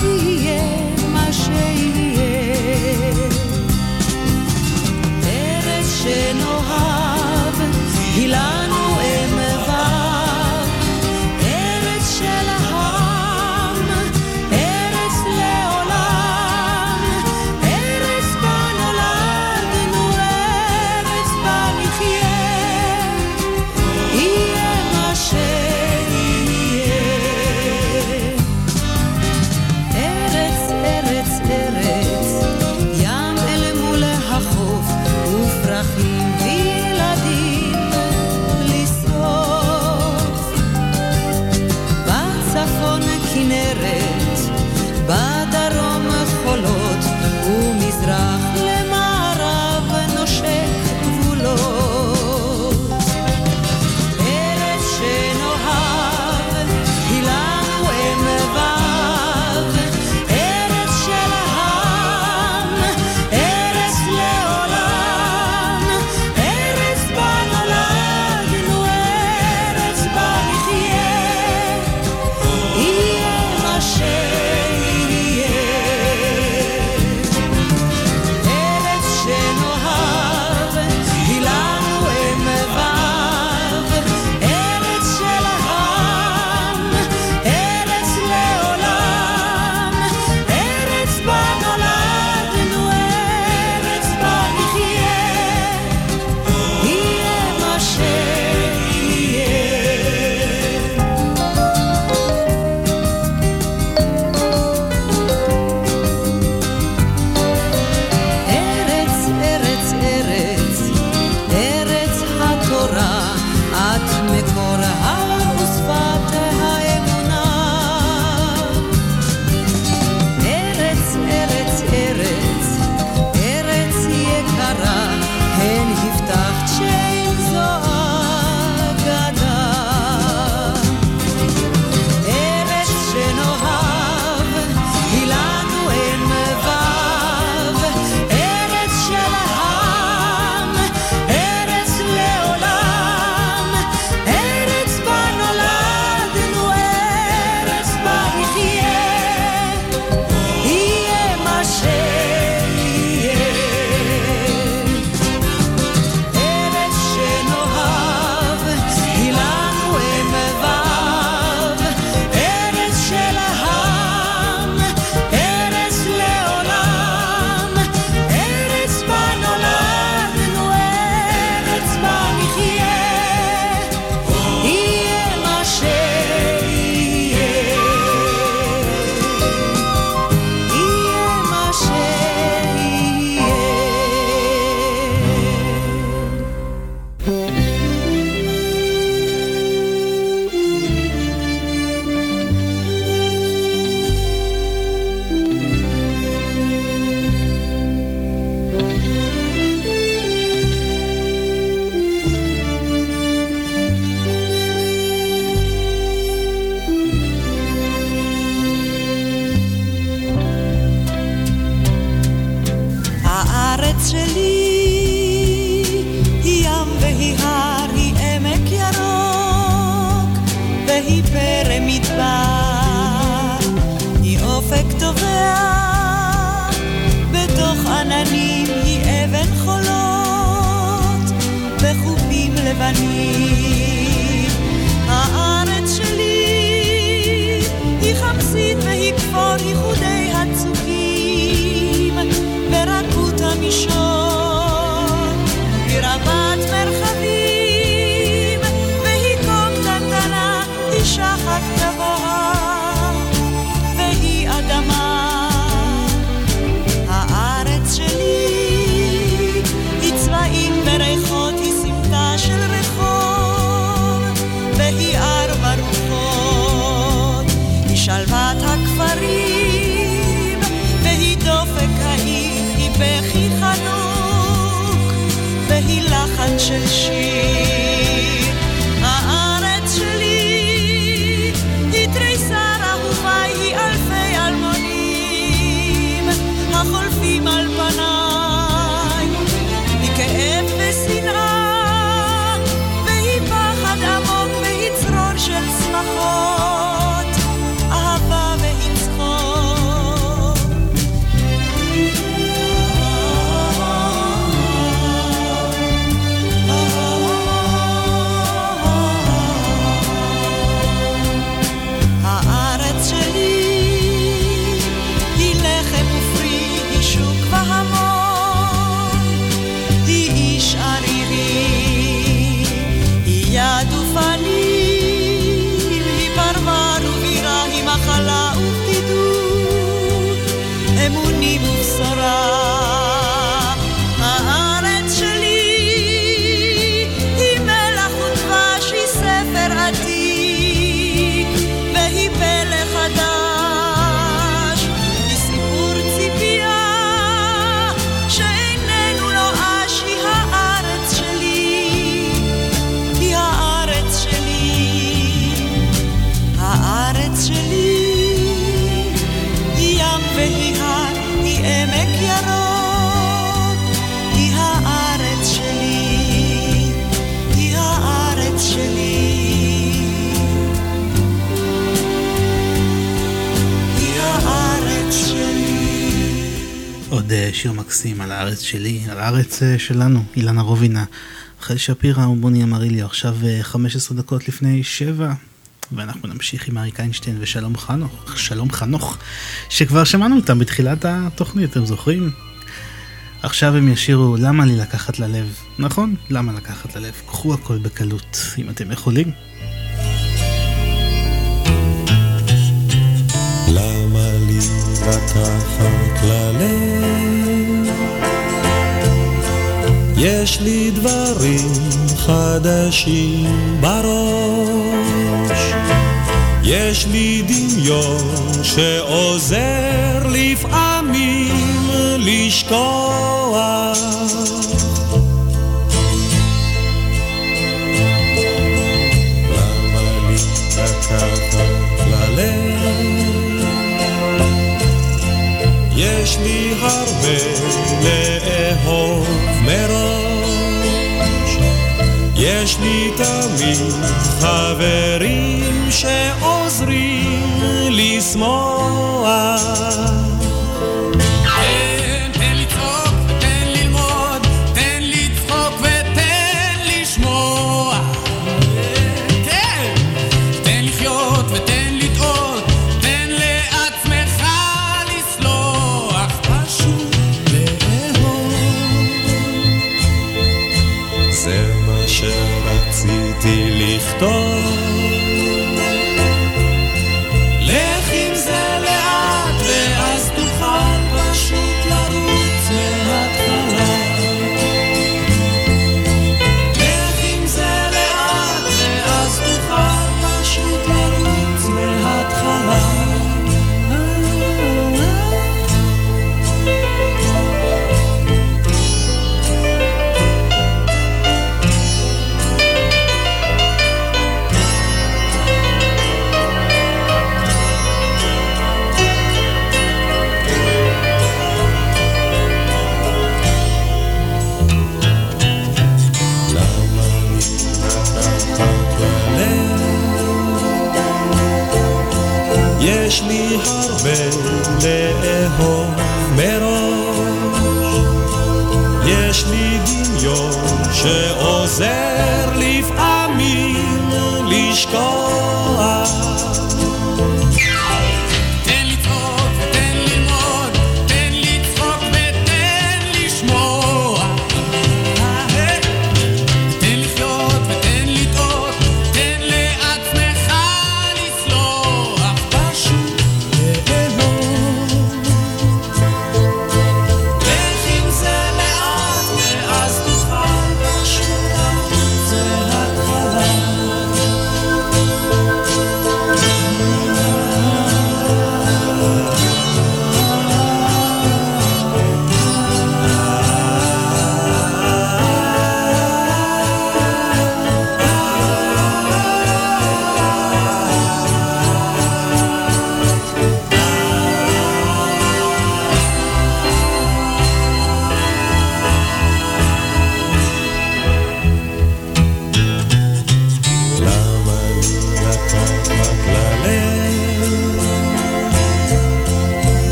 הארץ אה, שלנו, אילנה רובינה. רחל שפירא ובוני אמריליו, עכשיו אה, 15 דקות לפני 7, ואנחנו נמשיך עם אריק איינשטיין ושלום חנוך, שלום חנוך, שכבר שמענו אותם בתחילת התוכנית, אתם זוכרים? עכשיו הם ישירו למה לי לקחת ללב, נכון? למה לקחת ללב? קחו הכל בקלות, אם אתם יכולים. יש לי דברים חדשים בראש. יש לי דמיון שעוזר לפעמים לשכוח. לי יש לי הרבה לאהוב. יש לי תמיד חברים שעוזרים לשמוח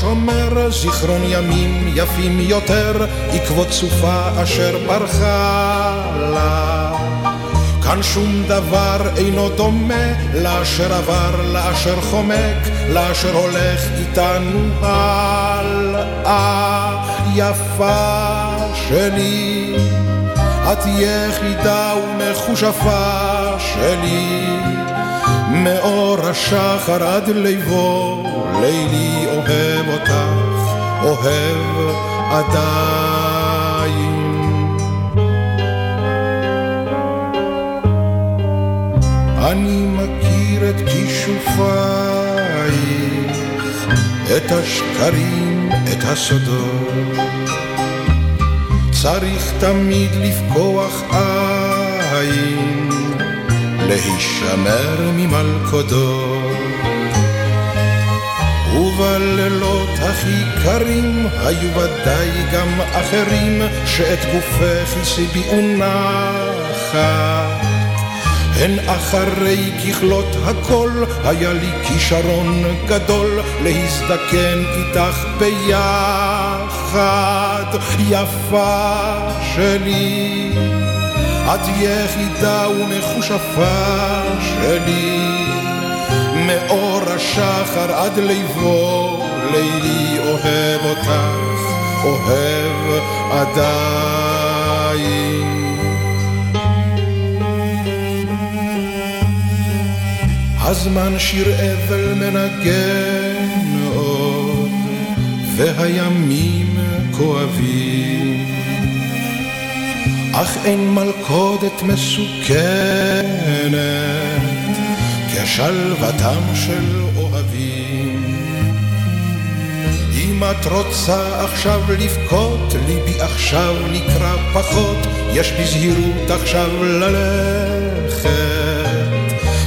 שומר זיכרון ימים יפים יותר, עקבות סופה אשר ברחה לה. כאן שום דבר אינו דומה לאשר עבר, לאשר חומק, לאשר הולך איתנו הלאה. יפה שלי, את יחידה ומכושפה שלי, מאור השחר עד ליבו, לילי אוהב אותך, אוהב עדיין. אני מכיר את כישופייך, את השקרים, את הסודות. צריך תמיד לפקוח עין, להישמר ממלכודות. ובלילות הכי קרים היו ודאי גם אחרים שאת גופך הסיביעו נחת. הן אחרי ככלות הכל, היה לי כישרון גדול להזדקן איתך ביחד. יפה שלי, את יחידה ומכושפה שלי, מאור השחר עד ליבו, לילי אוהב אותך, אוהב עדיין. הזמן שיר אבל מנגן עוד, והימים כואבים. אך אין מלכודת מסוכנת כשלוותם של אוהבים. אם את רוצה עכשיו לבכות, ליבי עכשיו נקרא פחות, יש בזהירות עכשיו ללכת.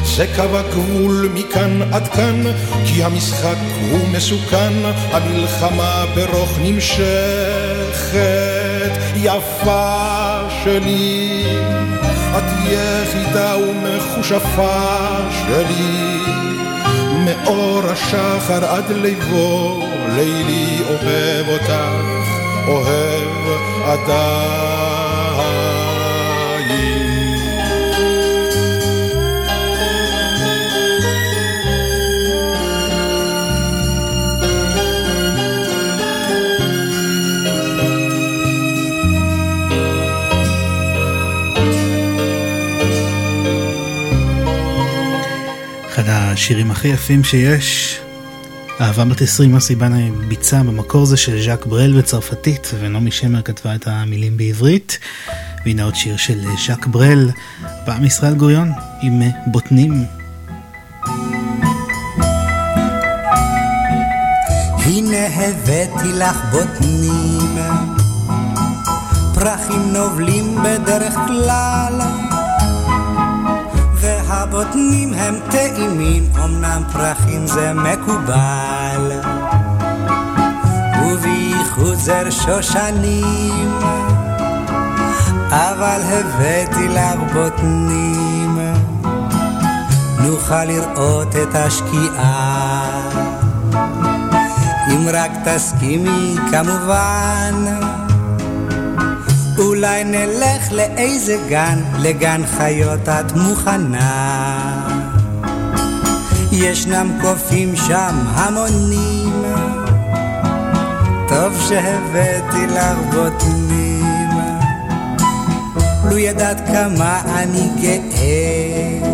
זה קו הגבול מכאן עד כאן, כי המשחק הוא מסוכן, המלחמה ברוך נמשכת. יפה שלי, את יחידה ומכושפה שלי, מאור השחר עד ליבו, לילי אוהב אותך, אוהב עדיין. השירים הכי יפים שיש. אהבה בת 20 יוסי בנאי ביצע במקור זה של ז'אק ברל בצרפתית ונעמי שמר כתבה את המילים בעברית. והנה עוד שיר של ז'אק ברל, פעם ישראל גוריון עם בוטנים. הנה הבאתי לך בוטנים, פרחים נובלים בדרך כלל, הבוטנים הם טעימים, אמנם פרחים זה מקובל. ובייחוד זר שושנים, אבל הבאתי לך בוטנים, נוכל לראות את השקיעה. אם רק תסכימי כמובן, אולי נלך לאיזה גן, לגן חיות את מוכנה. ישנם קופים שם המונים, טוב שהבאתי לך בוטנים. לו ידעת כמה אני גאה,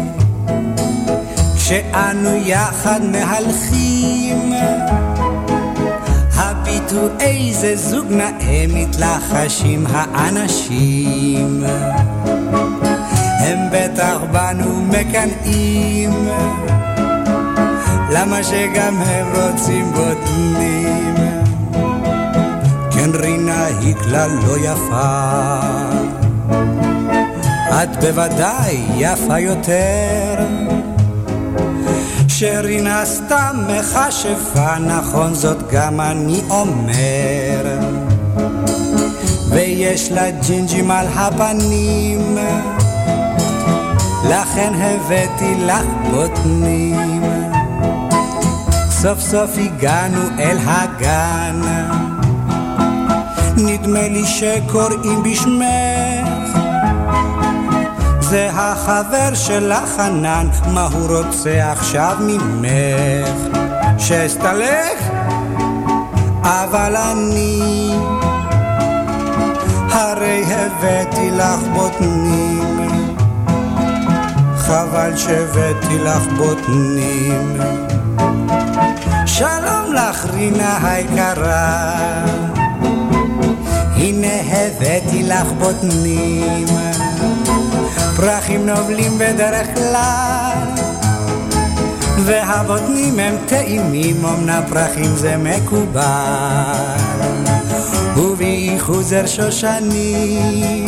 כשאנו יחד מהלכים. הביטו איזה זוג נאה מתלחשים האנשים. הם בטח בנו מקנאים, למה שגם הם רוצים בוטנים? כן רינה היא כלל לא יפה, את בוודאי יפה יותר. שרינה סתם מכשפה, נכון זאת גם אני אומר. ויש לה ג'ינג'ים על הפנים, לכן הבאתי לך בוטנים. סוף סוף הגענו אל הגן, נדמה לי שקוראים בשמך. זה החבר שלך חנן, מה הוא רוצה עכשיו ממך? שאסתלק? אבל אני הרי הבאתי לך בוטנים חבל שהבאתי לך בוטנים שלום לך רינה היקרה הנה הבאתי לך בוטנים פרחים נובלים בדרך כלל. והבוטנים הם טעימים, אמנם פרחים זה מקובל. ובייחוד זר שושנים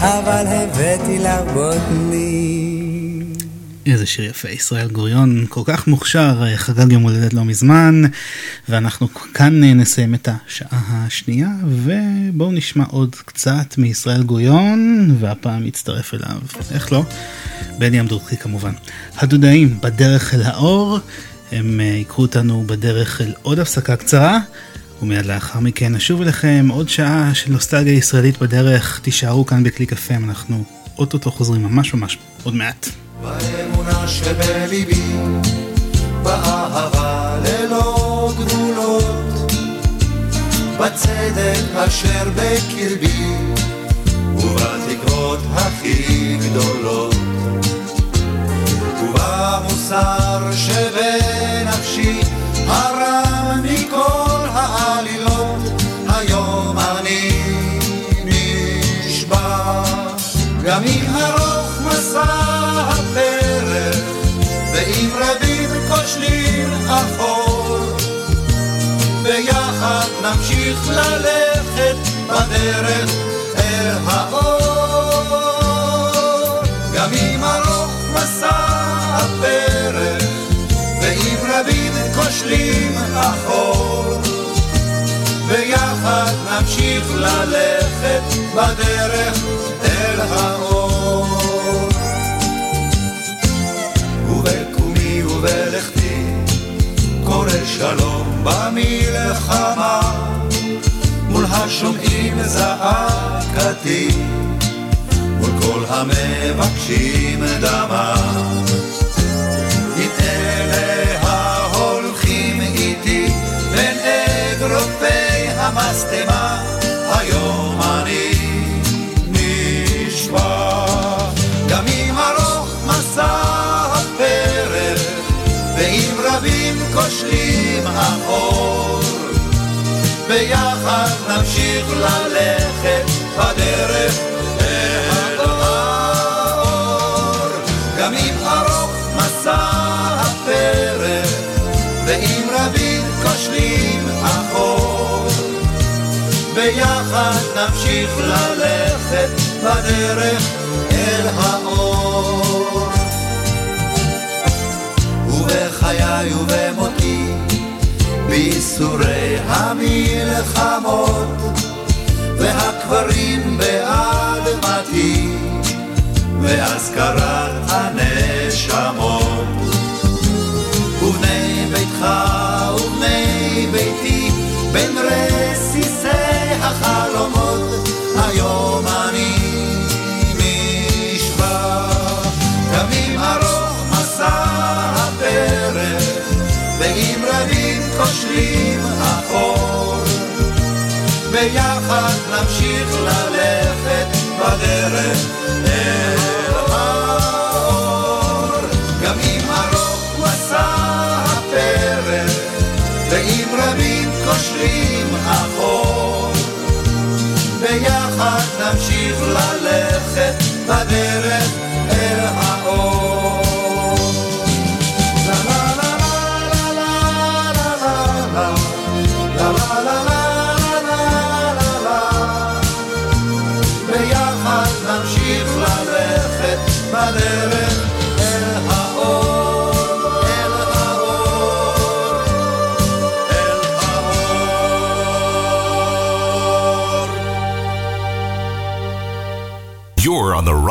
אבל הבאתי לך בוטנים איזה שיר יפה, ישראל גוריון כל כך מוכשר, אה, חגג יום הולדת לא מזמן, ואנחנו כאן נסיים את השעה השנייה, ובואו נשמע עוד קצת מישראל גוריון, והפעם יצטרף אליו, איך לא? בני אמדורקי כמובן. הדודאים בדרך אל האור, הם אה, ייקחו אותנו בדרך אל עוד הפסקה קצרה. ומיד לאחר מכן נשוב אליכם עוד שעה של נוסטלגיה ישראלית בדרך, תישארו כאן בקליק FM, אנחנו אוטוטו חוזרים ממש ממש עוד מעט. באמונה שבליבי, באהבה ללא גבולות, בצדק אשר בקרבי, ובתקוות הכי גדולות, ובמוסר שבנפשי, הרם מכל העלילות, היום אני נשבע, גם אם ארוך כושלים אחור, ביחד נמשיך ללכת בדרך אל האור. גם אם ארוך מסע הפרק, ואם רבים כושלים אחור, ביחד נמשיך ללכת בדרך שלום במלחמה, מול השומעים זעקתי, מול כל המבקשים דמה. עם אלה ההולכים איתי בין אגרופי המשטמה, כושלים האור, ביחד נמשיך ללכת בדרך אל האור. גם אם ארוך מסע הפרק, ואם רבים כושלים אחור, ביחד נמשיך ללכת בדרך אל האור. בחיי ובמותי, בייסורי המלחמות, והקברים באדמתי, ואזכרת הנשמות. ובני ביתך ובני ביתי, בין רסיסי החלומות, ביחד נמשיך ללכת בדרך אל האור. גם אם ארוך מסע הפרק, ואם רבים כושלים החור, ביחד נמשיך ללכת בדרך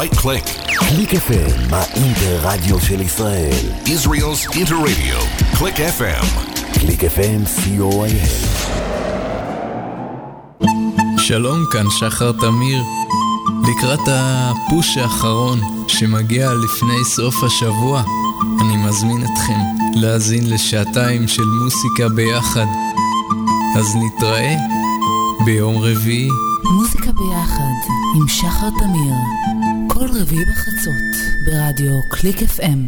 right click. קליק FM, האינטר-רדיו של ישראל. Israel's Interradio. Click FM. קליק FM, co.il. שלום, כאן שחר תמיר. לקראת הפוש האחרון שמגיע לפני סוף השבוע, אני מזמין אתכם להאזין לשעתיים של מוסיקה ביחד. אז נתראה ביום רביעי. מוזיקה ביחד עם שחר תמיר, כל רביעי בחצות ברדיו קליק FM.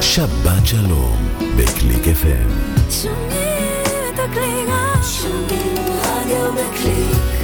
שבת שלום, בקליק FM. שומעים את הקליק, שומעים רדיו בקליק.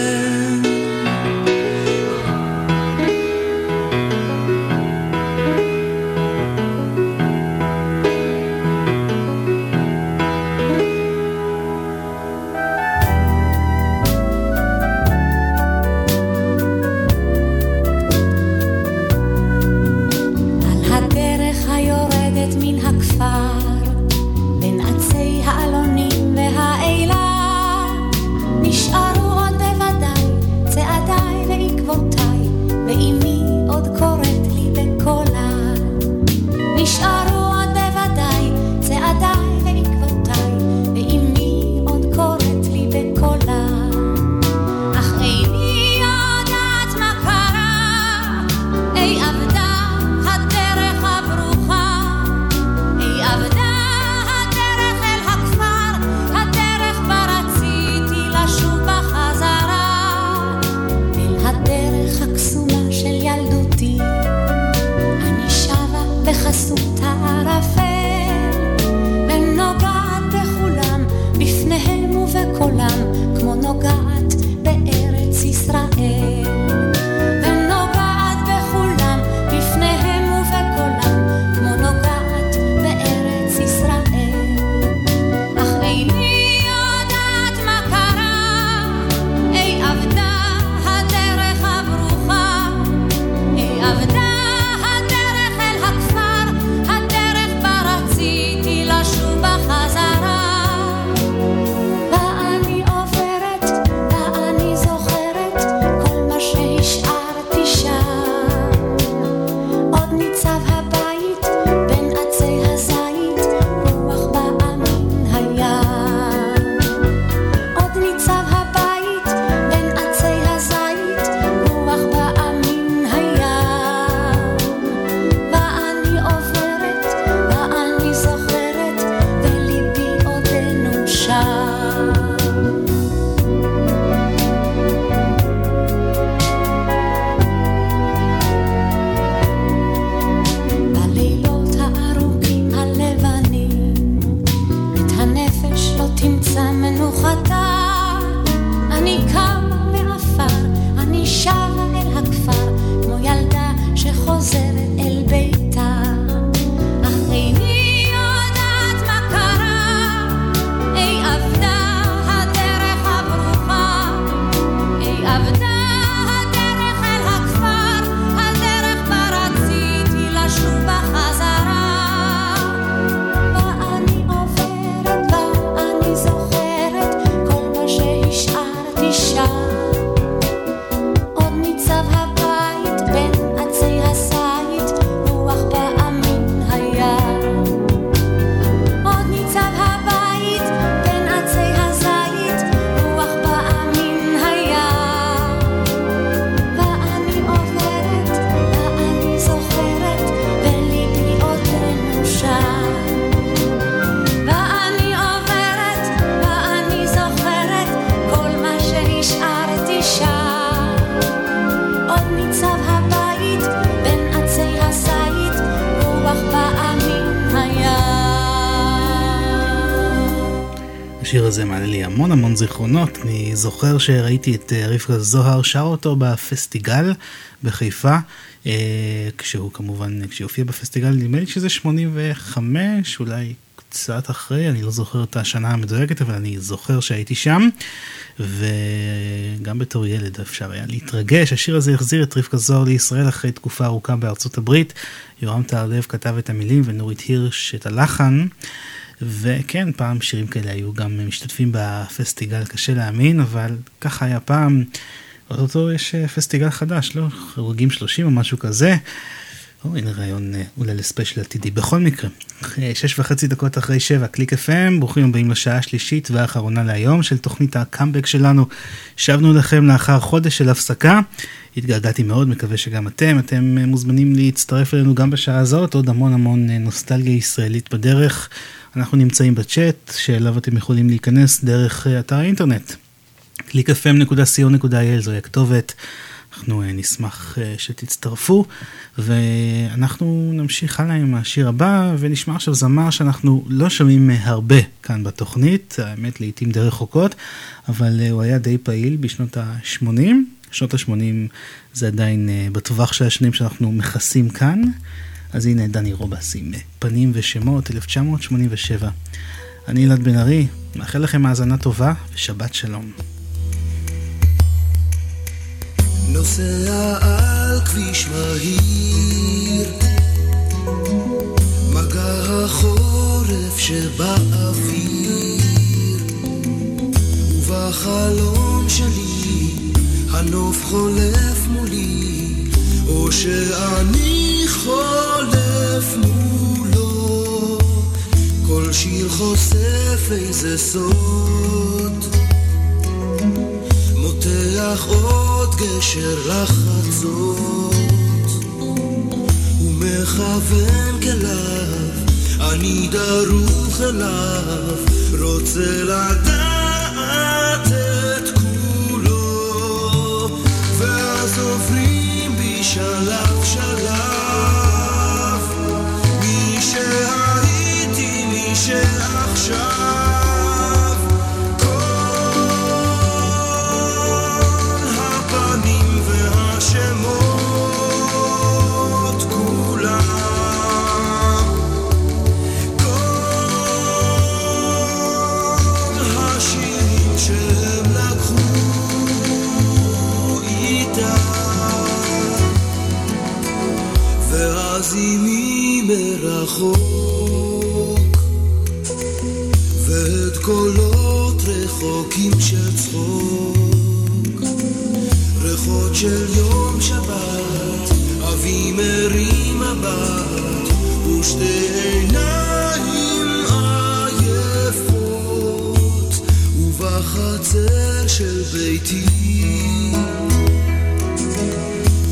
זיכרונות. אני זוכר שראיתי את אה, רבקה זוהר שר אותו בפסטיגל בחיפה, אה, כשהוא כמובן, כשהופיע בפסטיגל, נדמה לי שזה 85, אולי קצת אחרי, אני לא זוכר את השנה המדויקת, אבל אני זוכר שהייתי שם, וגם בתור ילד אפשר היה להתרגש. השיר הזה החזיר את רבקה זוהר לישראל אחרי תקופה ארוכה בארצות הברית. יורם טהרלב כתב את המילים ונורית הירש את הלחן. וכן, פעם שירים כאלה היו גם משתתפים בפסטיגל, קשה להאמין, אבל ככה היה פעם. אוטוטו יש אה, פסטיגל חדש, לא? חוגגים 30 או משהו כזה. או, הנה רעיון אה, אולי לספיישל עתידי. בכל מקרה, אחרי שש וחצי דקות אחרי שבע, קליק FM, ברוכים הבאים לשעה השלישית והאחרונה להיום של תוכנית הקאמבק שלנו. שבנו לכם לאחר חודש של הפסקה. התגעגעתי מאוד, מקווה שגם אתם. אתם אה, מוזמנים להצטרף אלינו גם בשעה הזאת, עוד המון המון אה, נוסטלגיה ישראלית בדרך. אנחנו נמצאים בצ'אט, שאליו אתם יכולים להיכנס דרך אה, אתר האינטרנט. www.clickfm.co.il זוהי הכתובת. אנחנו נשמח שתצטרפו, ואנחנו נמשיך הלאה עם השיר הבא, ונשמע עכשיו זמר שאנחנו לא שומעים הרבה כאן בתוכנית, האמת לעיתים די רחוקות, אבל הוא היה די פעיל בשנות ה-80. שנות ה-80 זה עדיין אה, בטווח של השנים שאנחנו מכסים כאן. אז הנה דני רובס עם אה, פנים ושמות, 1987. אני אלעד בן ארי, מאחל לכם האזנה טובה ושבת שלום. נוסע על כביש מהיר, מגע החורף שבאוויר, ובחלום שלי הנוף חולף מולי, או שאני חולף מולו, כל שיר חושף איזה סוד. מותח עוד גשר לחצות ומכוון כליו, אני דרוך אליו, רוצה לדעת עוברים בי שלב שלב. מי שהייתי, מי שעכשיו ואז אימי מרחוק ואת קולות רחוקים של צחוק. ריחות של יום שבת, אבי מרים מבט, ושתי עיניים עייפות, ובחצר של ביתי.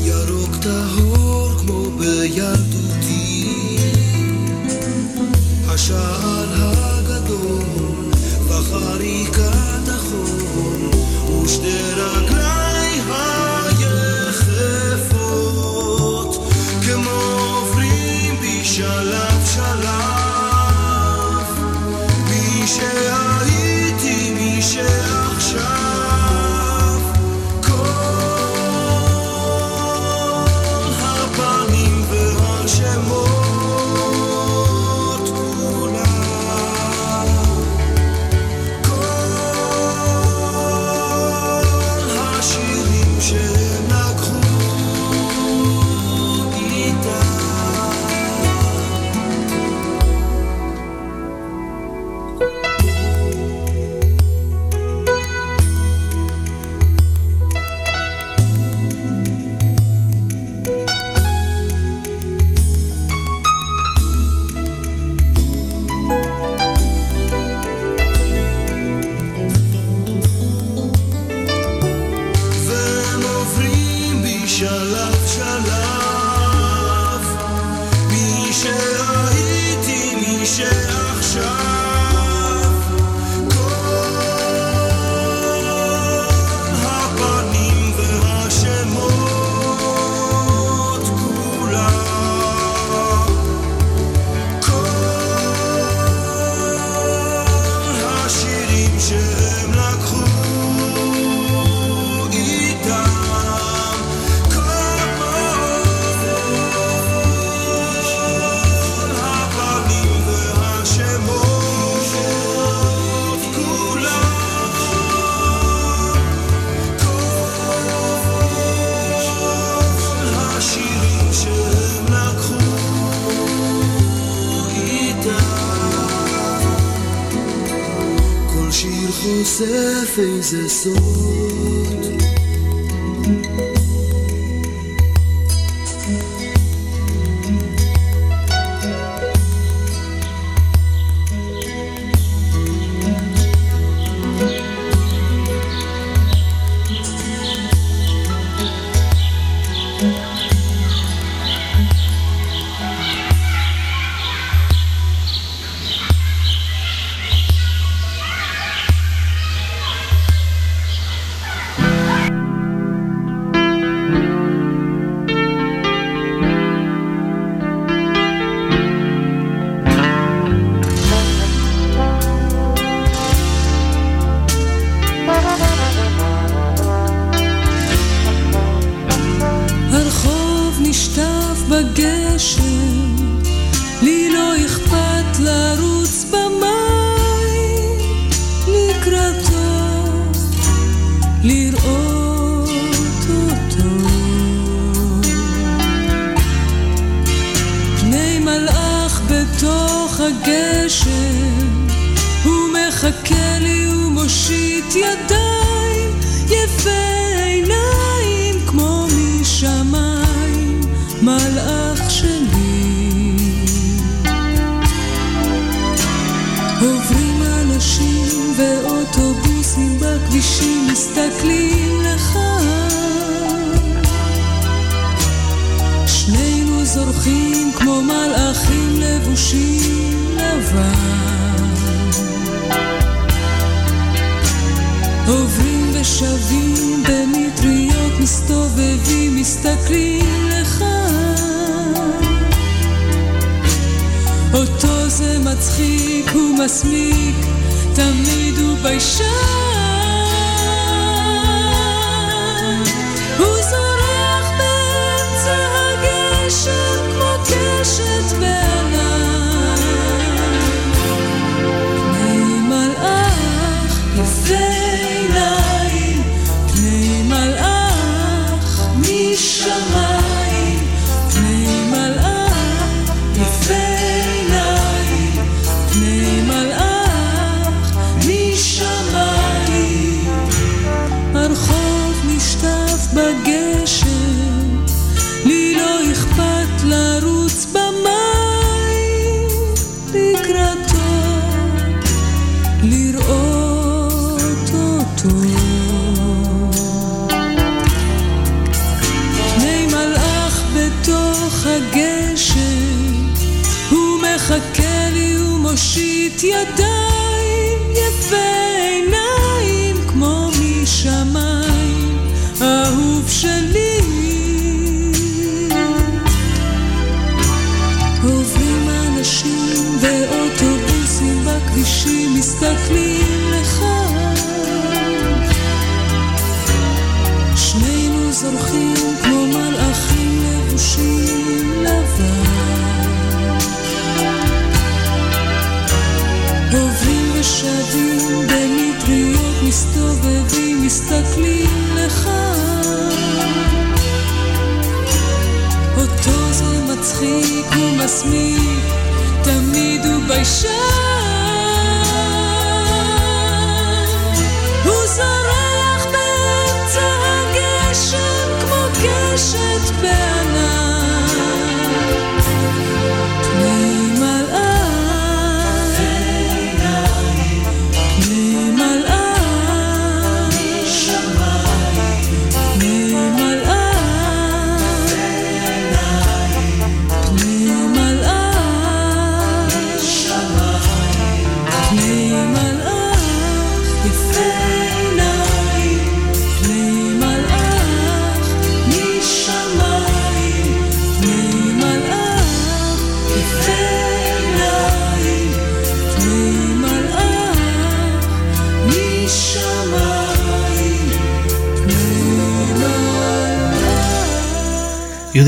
ירוק טהור בילדותי, השער הגדול בחריקת החול, ושתי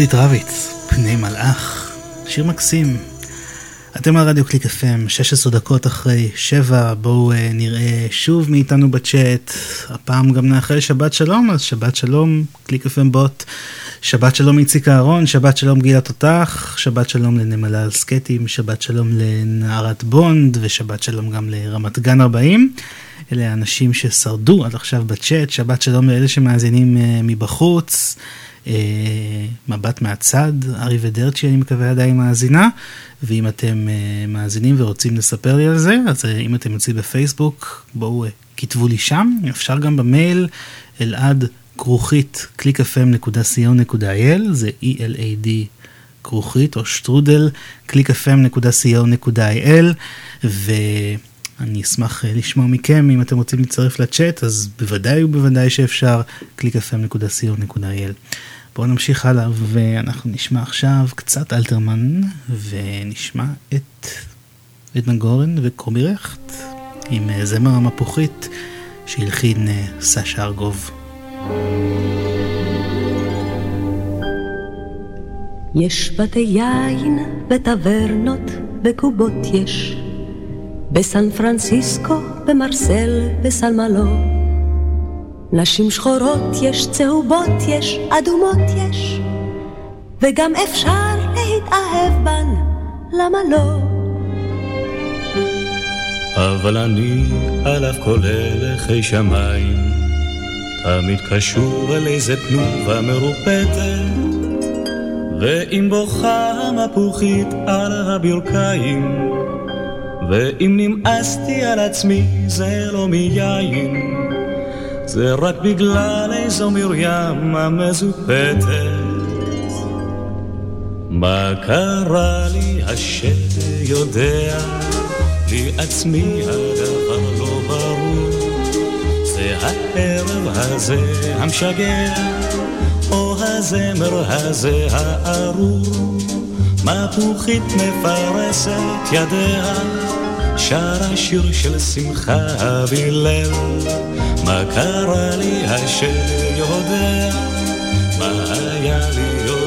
יהודית רביץ, פני מלאך, שיר מקסים. אתם על רדיו קליק FM, 16 דקות אחרי 7, בואו אה, נראה שוב מאיתנו בצ'אט, הפעם גם נאחל שבת שלום, אז שבת שלום, קליק FM בוט, שבת שלום איציק אהרון, שבת שלום גיל התותח, שבת שלום לנמלה על סקטים, שבת שלום לנערת בונד, ושבת שלום גם לרמת גן 40. אלה האנשים ששרדו עד עכשיו בצ'אט, שבת שלום לאלה שמאזינים אה, מבחוץ. אה, מבט מהצד, ארי ודרצ'י אני מקווה עדיין מאזינה, ואם אתם אה, מאזינים ורוצים לספר לי על זה, אז אה, אם אתם יוצאים בפייסבוק, בואו כתבו לי שם, אפשר גם במייל אלעד כרוכית clickfm.co.il, זה E-L-A-D כרוכית או שטרודל clickfm.co.il ואני אשמח לשמוע מכם. אם אתם רוצים להצטרף לצ'אט אז בוודאי ובוודאי שאפשר. clickfm.co.il בואו נמשיך הלאה ואנחנו נשמע עכשיו קצת אלתרמן ונשמע את עדנה גורן וקובי רכט עם זמר המפוחית שהלחין סשה ארגוב. יש בתי יין וטברנות וקובות יש בסן פרנסיסקו, במרסל, בסלמלו נשים שחורות יש, צהובות יש, אדומות יש וגם אפשר להתאהב בן, למה לא? אבל אני על אף כל הלכי שמיים תמיד קשור אל איזה תנובה מרופטת ואם בוכה המפוחית על הברכיים ואם נמאסתי על עצמי זה לא מיין. זה רק בגלל איזו מרים המזופתת. מה קרה לי השד יודע לי עצמי הדבר לא ברור. זה הערב הזה המשגע או הזמר הזה הארור מפוחית מפרסת ידיה שרה שיר של שמחה בליל מה קרה לי השם יודע? מה היה לי יודע?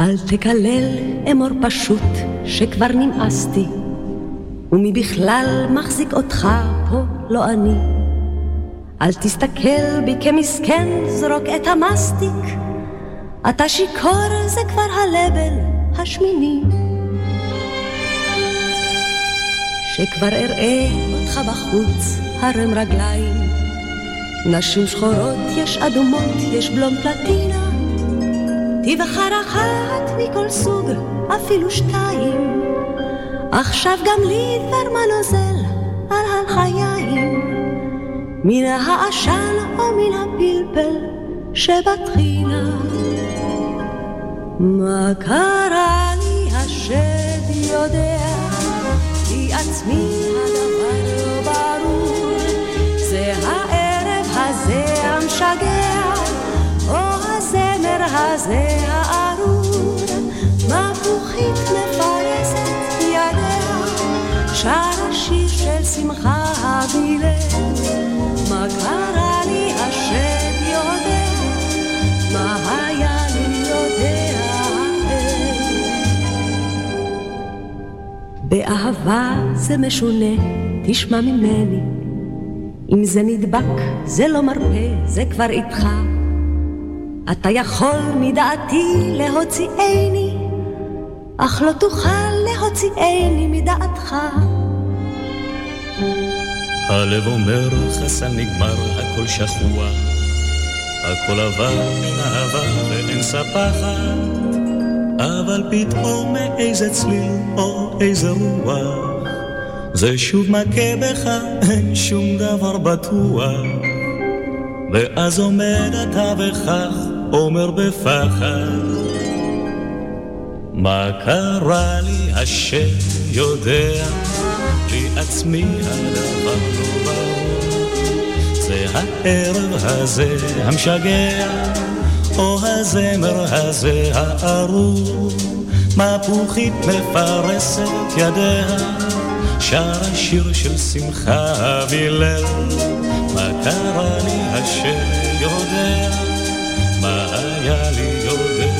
אל תקלל אמור פשוט שכבר נמאסתי ומי בכלל מחזיק אותך פה לא אני אל תסתכל בי כמסכן זרוק את המסטיק. אתה שיכור זה כבר הלבל השמיני. שכבר אראה אותך בחוץ הרם רגליים. נשים שחורות יש אדומות יש בלום פלטינה. תבחר אחת מכל סוג אפילו שתיים. עכשיו גם לי דבר מה נוזל על החיים מן העשן או מן הפלפל שבטחינה מה קרה לי השד יודע כי עצמי הדבר לא ברור. זה הערב הזה המשגע או הזמר הזה הארור. מפוחית מפרסת ידיה שר שיר של שמחה בלב באהבה זה משונה, תשמע ממני. אם זה נדבק, זה לא מרפה, זה כבר איתך. אתה יכול מדעתי להוציאני, אך לא תוכל להוציאני מדעתך. הלב אומר חסן נגמר, הכל שכוח, הכל עבר אהבה ואין ספחת. אבל פתאום מאיזה צליל או איזה רוח. זה שוב מכה בך, אין שום דבר בטוח. ואז עומד אתה וכך אומר בפחד מה קרה לי השם יודע לי עצמי הדבר לא ברור זה הערב הזה המשגע או הזמר הזה הארור, מפוחית מפרסת ידיה, שרה שיר של שמחה בליל. מה קרה לי השם יודע, מה היה לי יודע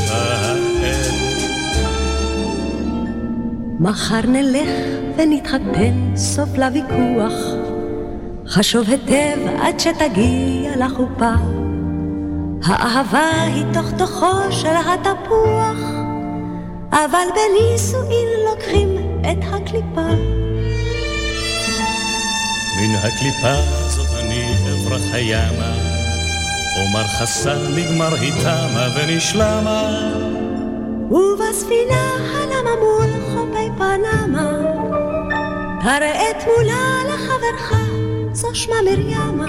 מחר נלך ונתחתן, סוף לוויכוח. חשוב היטב עד שתגיע לחופה. האהבה היא תוך תוכו של התפוח, אבל בנישואין לוקחים את הקליפה. מן הקליפה הזאת אני אברח הימה, אומר חסה נגמר היא תמה ונשלמה. ובספינה הנמה מול חופי פנמה, הראה תמונה לחברך, זו שמה מרימה.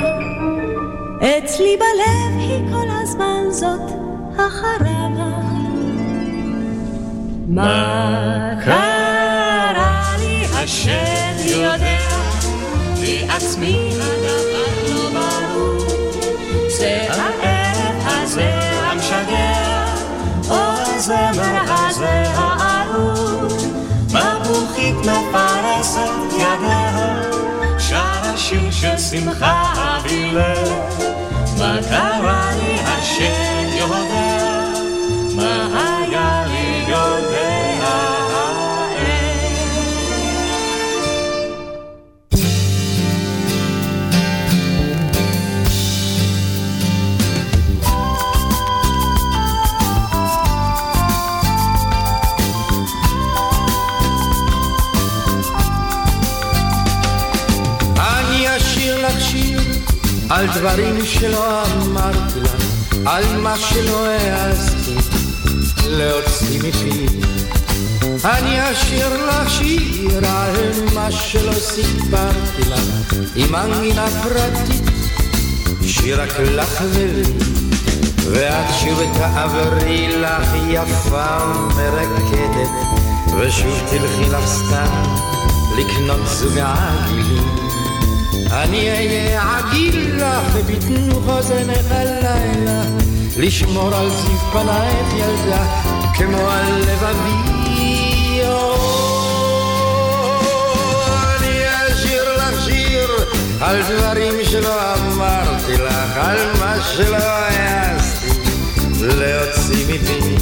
אצלי בלב היא כל הזמן זאת החרמה. מה קרה לי השם יודע, לי עצמי הדבר הזמר הזה הארור. מבוכית מפרסת ידיה, שרה שיר של שמחה בלב. מה קרה לי השם יודע, על דברים שלא אמרתי לך, על מה שלא העזתי להוציא מפי. אני אשיר לך שיר על מה שלא סיפרתי לך, עם מנגינה פרטית, שיר רק לך ולי. ואת שוב תעברי לך יפה ומרקדת, ושוב תלכי לך סתם לקנות זוג עגילים. אני אהיה עגיל לך בבטנו חוזנך הלילה, לשמור על זיו פנייך ילדה, כמו על לבבי. אני אשיר לך שיר על דברים שלא אמרתי לך, על מה שלא העזתי להוציא מפי.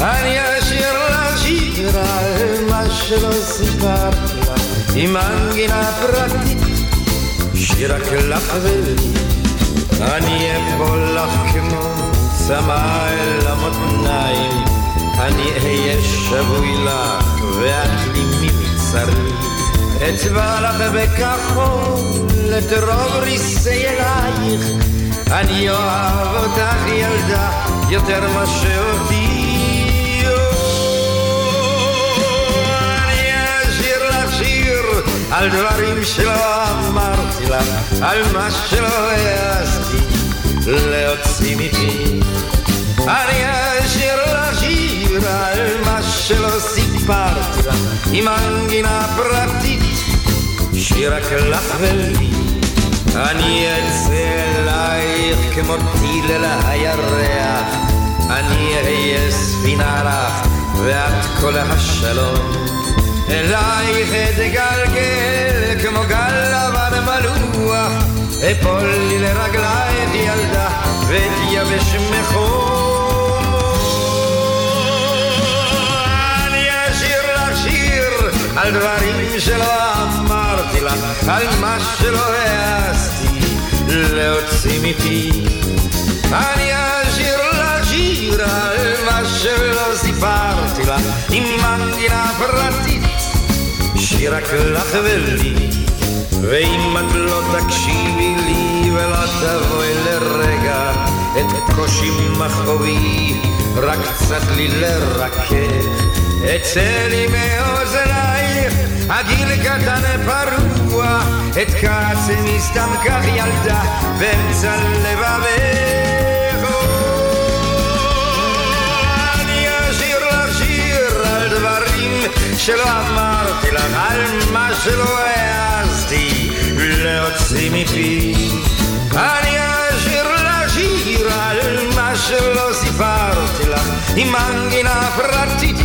אני אשיר לך שיר על מה שלא סיפרתי לך, עם מנגינה פרטית, שיר רק לך ולי. אני אפול לך כמו צמא אל המותניים, אני אהיה שבוי לך ואת לי מבצרי. אצבע לך בכחול את רוב ריסי אלייך, אני אוהב אותך ילדה יותר מאשר אותי. על דברים שלא אמרתי לך, על מה שלא העזתי להוציא מפי. אני אשיר לך שיר על מה שלא סיפרתי לך, עם מנגינה פרטית, שיר רק לך ולי. אני אצא אלייך כמו טיל אל הירח, אני אהיה ספינה לך, ואת כל השלום. אלייך אתגלגל כמו גל לבן מלוח, אפול לי לרגלייך ילדה, ואתייבש מחום. אני אשיר לך שיר על דברים שלא אמרתי לך, על מה שלא העזתי להוציא מפי. אני אשיר לך שיר על מה שלא סיפרתי לך, עם מנגינה פרטית, שיר רק לך ולי. ואם את לא תקשיבי לי ולא תבואי לרגע את קושי מכאובי, רק קצת לי לרכך. אצא לי מאוזנייך, הגיל קטן פרוע, את כעצמי סתם כך ילדה, באמצע לבבך. שלא אמרתי לך, על מה שלא העזתי להוציא מפי. אני אשיר לך שיר על מה שלא סיפרתי לך, עם מנגינה פרטית.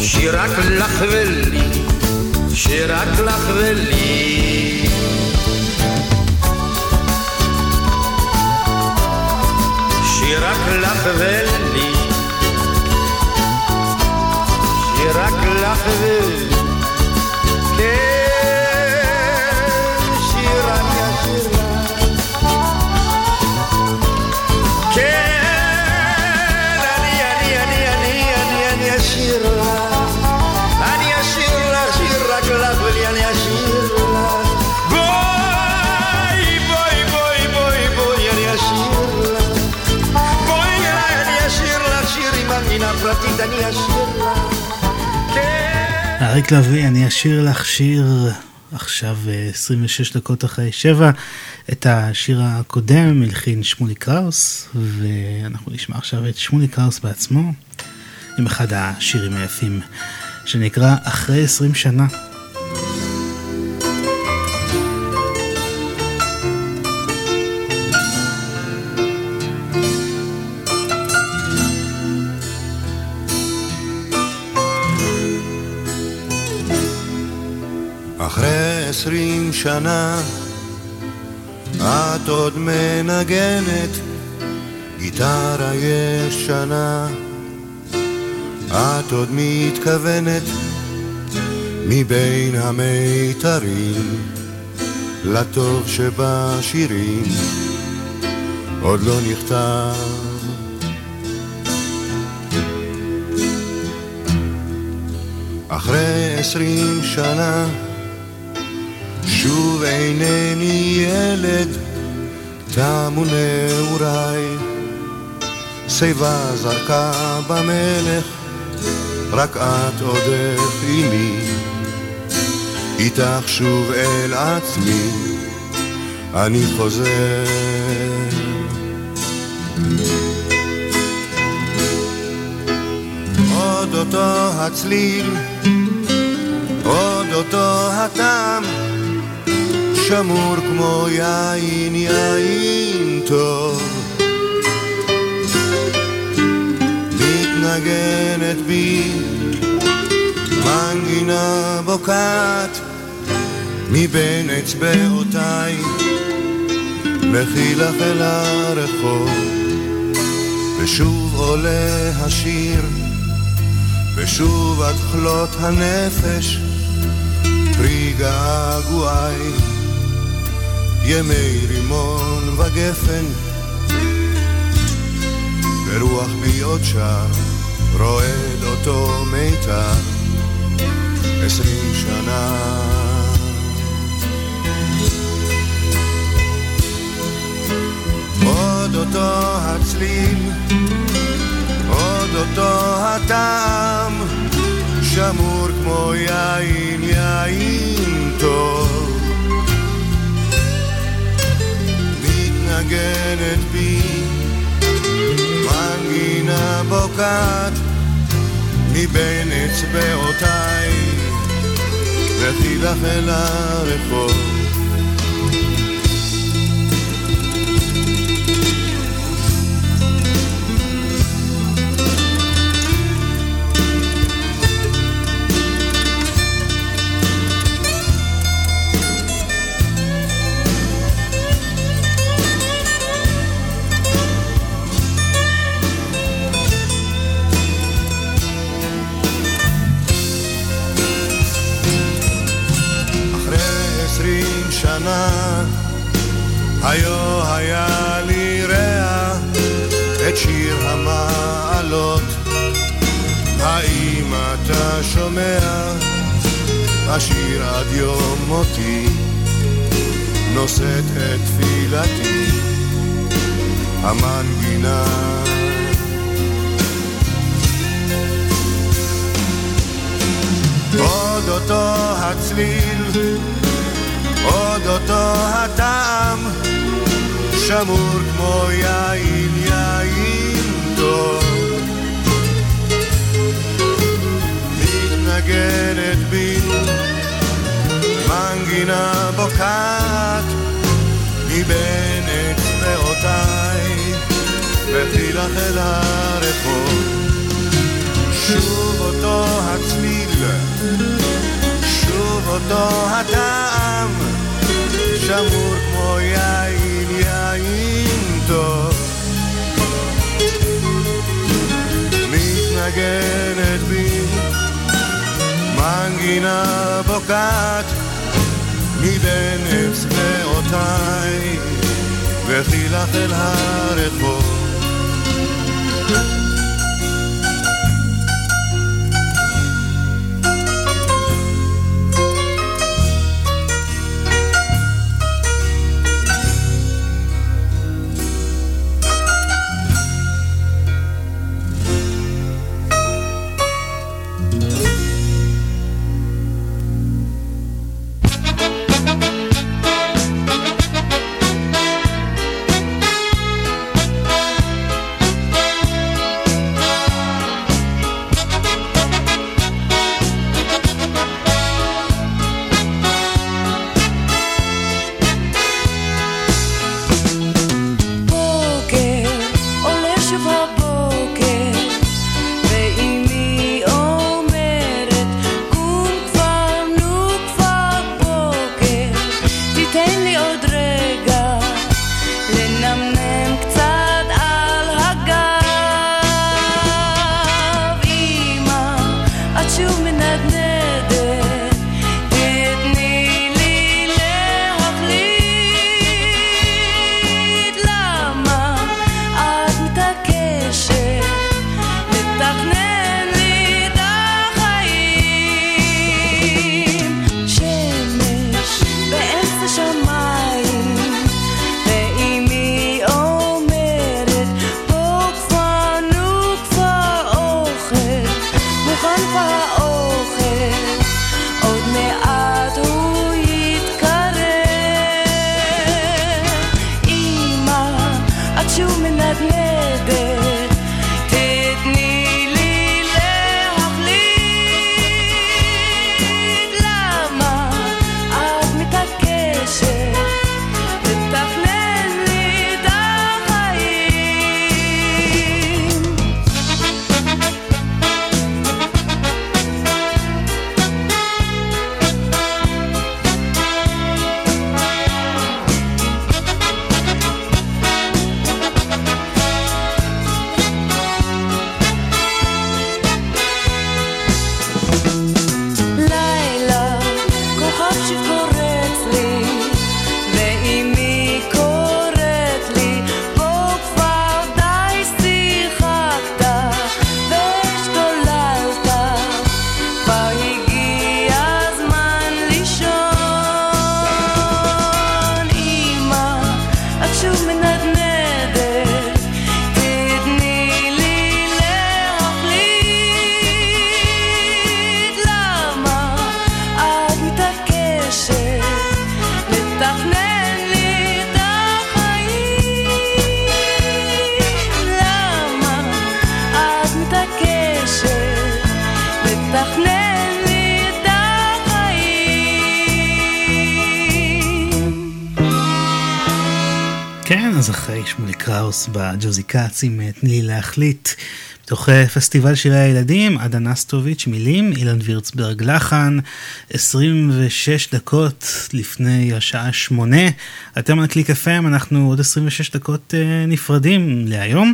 שיר רק לך ולי, שיר רק לך ולי. שיר רק לך ולי, שיר רק אריק לביא, אני אשאיר לך שיר עכשיו 26 דקות אחרי שבע. את השיר הקודם מלחין שמולי קראוס, ואנחנו נשמע עכשיו את שמולי קראוס בעצמו, עם אחד השירים היפים, שנקרא אחרי 20 שנה. עשרים שנה את עוד מנגנת גיטרה ישנה. את עוד מתכוונת מבין המיתרים לטוב שבשירים. עוד לא נכתב. אחרי עשרים שנה שוב אינני ילד, תמו נעוריי. שיבה זרקה במלך, רק את עודך עימי. איתך שוב אל עצמי, אני חוזר. עוד אותו הצליל, עוד אותו הטעם. שמור כמו יין, יין טוב. מתנגנת בי מנגינה בוקעת מבין אצבעותיי, לכי לך אל הרחוב, ושוב עולה השיר, ושוב עד כלות הנפש, פרי געגועי. ימי רימון וגפן, ורוח ביות שם רועד אותו מיתר עשרים שנה. עוד אותו הצליל, עוד אותו הטעם, שמור כמו יין, יין טוב. מנגנת בי, מנגינה בוקעת מבין אצבעותיי, לכי לך אל הרחוב. שנה, היו היה לי רע את שיר המעלות. האם אתה שומע? השיר עד יום מותי, נושאת את תפילתי, המנגינה. עוד אותו הצליל עוד אותו הטעם, שמור כמו יין, יין טוב. מתנגנת בי, מנגינה בוקעת, מבין אצבעותיי, וכי לך אל הרחוב. שוב אותו הצליל, שוב אותו הטעם, שמור כמו יין, יין טוב. מתנגנת בי, מנגינה בוקעת, מבין אצבעותיי, וכי לך אל הרחוב. כץ עם אה, תני לי להחליט. בתוך אה, פסטיבל שירי הילדים, עדה נסטוביץ', מילים, אילן וירצברג לחן, 26 דקות לפני השעה 8. אתם על קליק FM, אנחנו עוד 26 דקות uh, נפרדים להיום.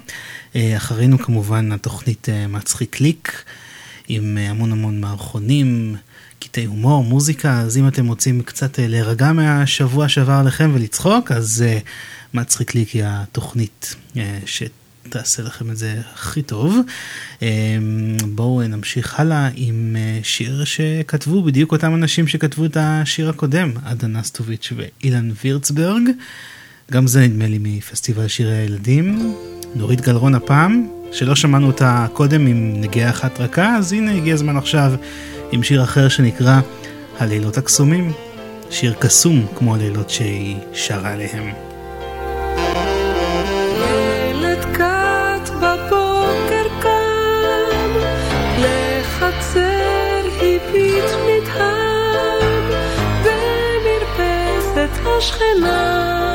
Uh, אחרינו כמובן התוכנית uh, מצחיק קליק, עם uh, המון המון מערכונים. קטעי הומור, מוזיקה, אז אם אתם רוצים קצת להירגע מהשבוע שעבר עליכם ולצחוק, אז uh, מצחיק לי כי התוכנית uh, שתעשה לכם את זה הכי טוב. Um, בואו נמשיך הלאה עם uh, שיר שכתבו בדיוק אותם אנשים שכתבו את השיר הקודם, עדה נסטוביץ' ואילן וירצברג. גם זה נדמה לי מפסטיבל שירי הילדים. נורית גלרון הפעם, שלא שמענו אותה קודם עם נגיעה אחת רכה, אז הנה הגיע הזמן עכשיו עם שיר אחר שנקרא הלילות הקסומים. שיר קסום כמו הלילות שהיא שרה עליהם. השכנה.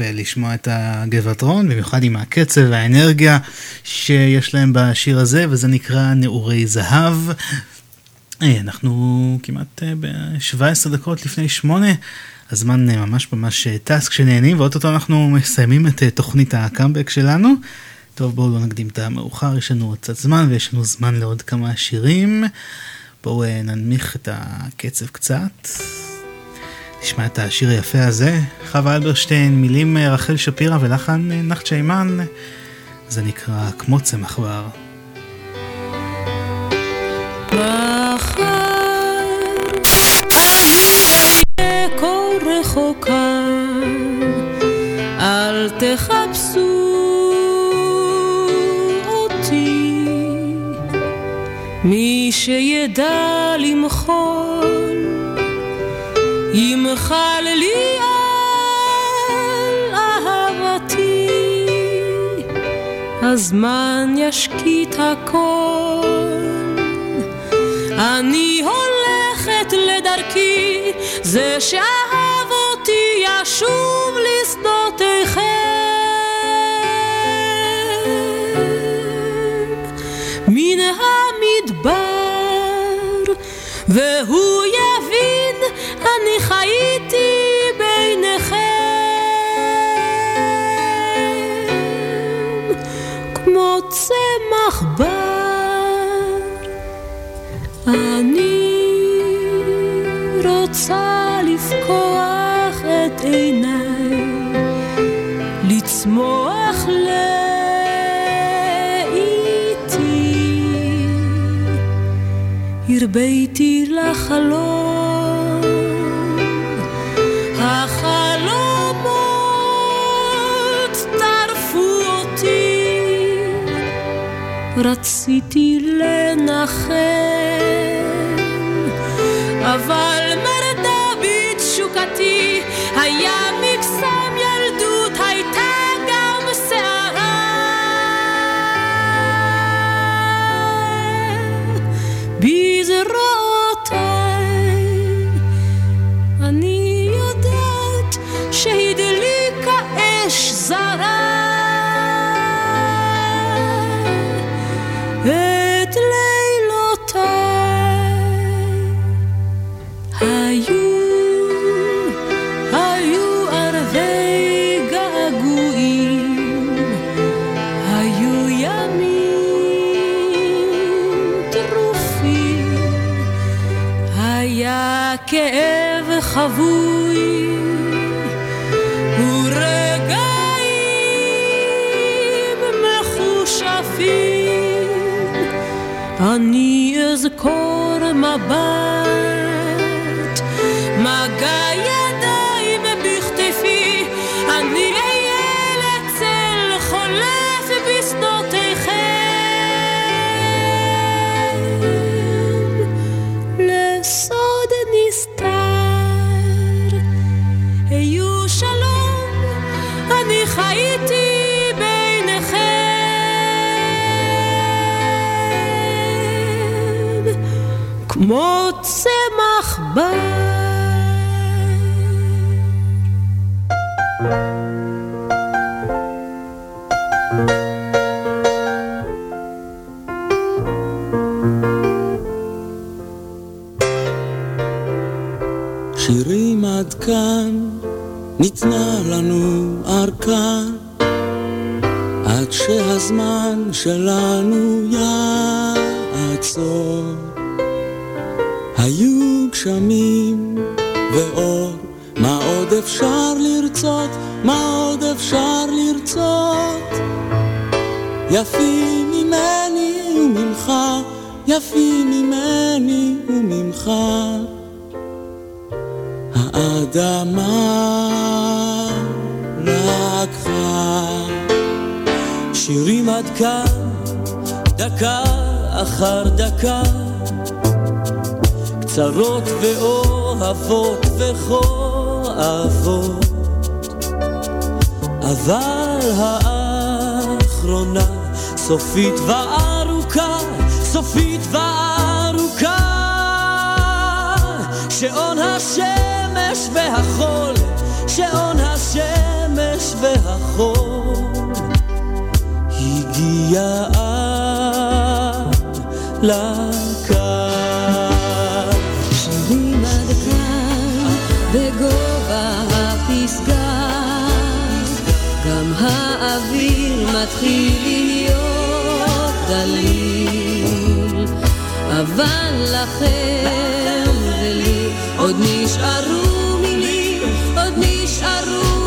אה, לשמוע את הגבעתרון, במיוחד עם הקצב והאנרגיה שיש להם בשיר הזה, וזה נקרא נעורי זהב. אה, אנחנו כמעט אה, ב-17 דקות לפני שמונה, הזמן ממש ממש טס כשנהנים, ואו-טו-טו אנחנו מסיימים את תוכנית הקאמבק שלנו. טוב, בואו לא נקדים את המאוחר, יש לנו עוד קצת זמן ויש לנו זמן לעוד כמה שירים. בואו ננמיך את הקצב קצת. נשמע את השיר היפה הזה, חווה אלברשטיין, מילים אה, רחל שפירא ולחן אה, נחת שיימן, זה נקרא כמו צמח בר. מי שידע למחול ימחל לי על אהבתי, הזמן ישקיט הכל. אני הולכת לדרכי, זה שאהב אותי ישוב לשדותיכם. מן המדבר, והוא הרביתי לחלום, החלומות טרפו אותי, רציתי לנחם, אבל ניתנה לנו ארכה, עד שהזמן שלנו אחר דקה, קצרות ואוהבות וכואבות, אבל האחרונה סופית וארוכה, סופית וארוכה, שעון השמש והחול, שעון השמש והחול, הגיע לקו. שירים עד כאן בגובה הפסגה, גם האוויר מתחיל להיות דליל, אבל לכם ולי עוד נשארו מילים, עוד נשארו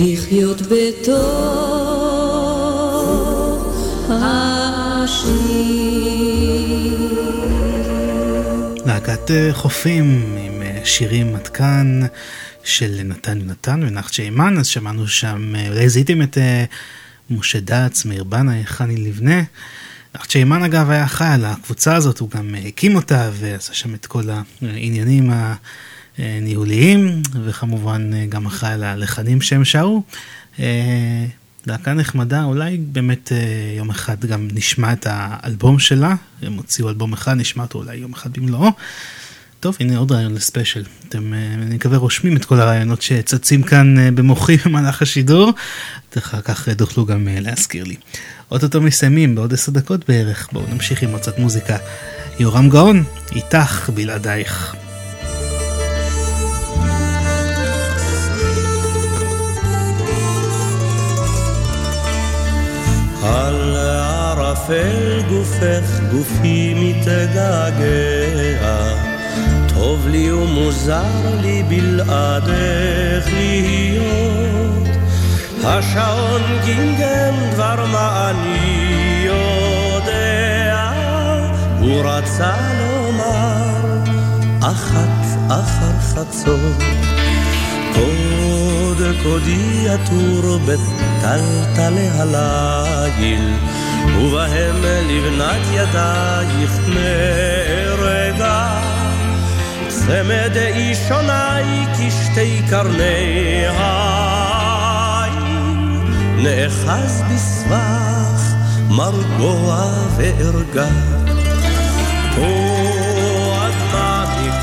לחיות בתוך השיר. להקת אה, חופים עם אה, שירים עד כאן של נתן יונתן ונחצ'ה אימן, אז שמענו שם, אה, אולי זיהיתם את אה, משה דץ, מאיר בנאי, חני לבנה. נחצ'ה אימן אגב היה אחראי על הקבוצה הזאת, הוא גם אה, הקים אותה ועשה שם את כל העניינים הניהוליים, וכמובן אה, גם אחראי על הלחנים שהם שרו. אה, להקה נחמדה, אולי באמת אה, יום אחד גם נשמע את האלבום שלה, הם הוציאו אלבום אחד, נשמע אותו אולי יום אחד במלואו. טוב, הנה עוד רעיון לספיישל. אתם, אה, אני מקווה, רושמים את כל הרעיונות שצצים כאן אה, במוחי <laughs> במהלך השידור. אחר כך אה, תוכלו גם להזכיר לי. אוטוטו מסיימים בעוד עשר דקות בערך. בואו נמשיך עם הוצאת מוזיקה. יורם גאון, איתך בלעדייך. ערפל גופך גופי מתגעגע. טוב לי ומוזר לי בלעדך להיות. השעון גינגן דבר מה אני יודע הוא רצה לומר אחת אחר חצות. קוד קודי עטור בטלטלי הליל ובהם לבנת ידייך נהרגה. צמד אישוני כשתי קרני העין נאחז בסבך מרגוע וערגה.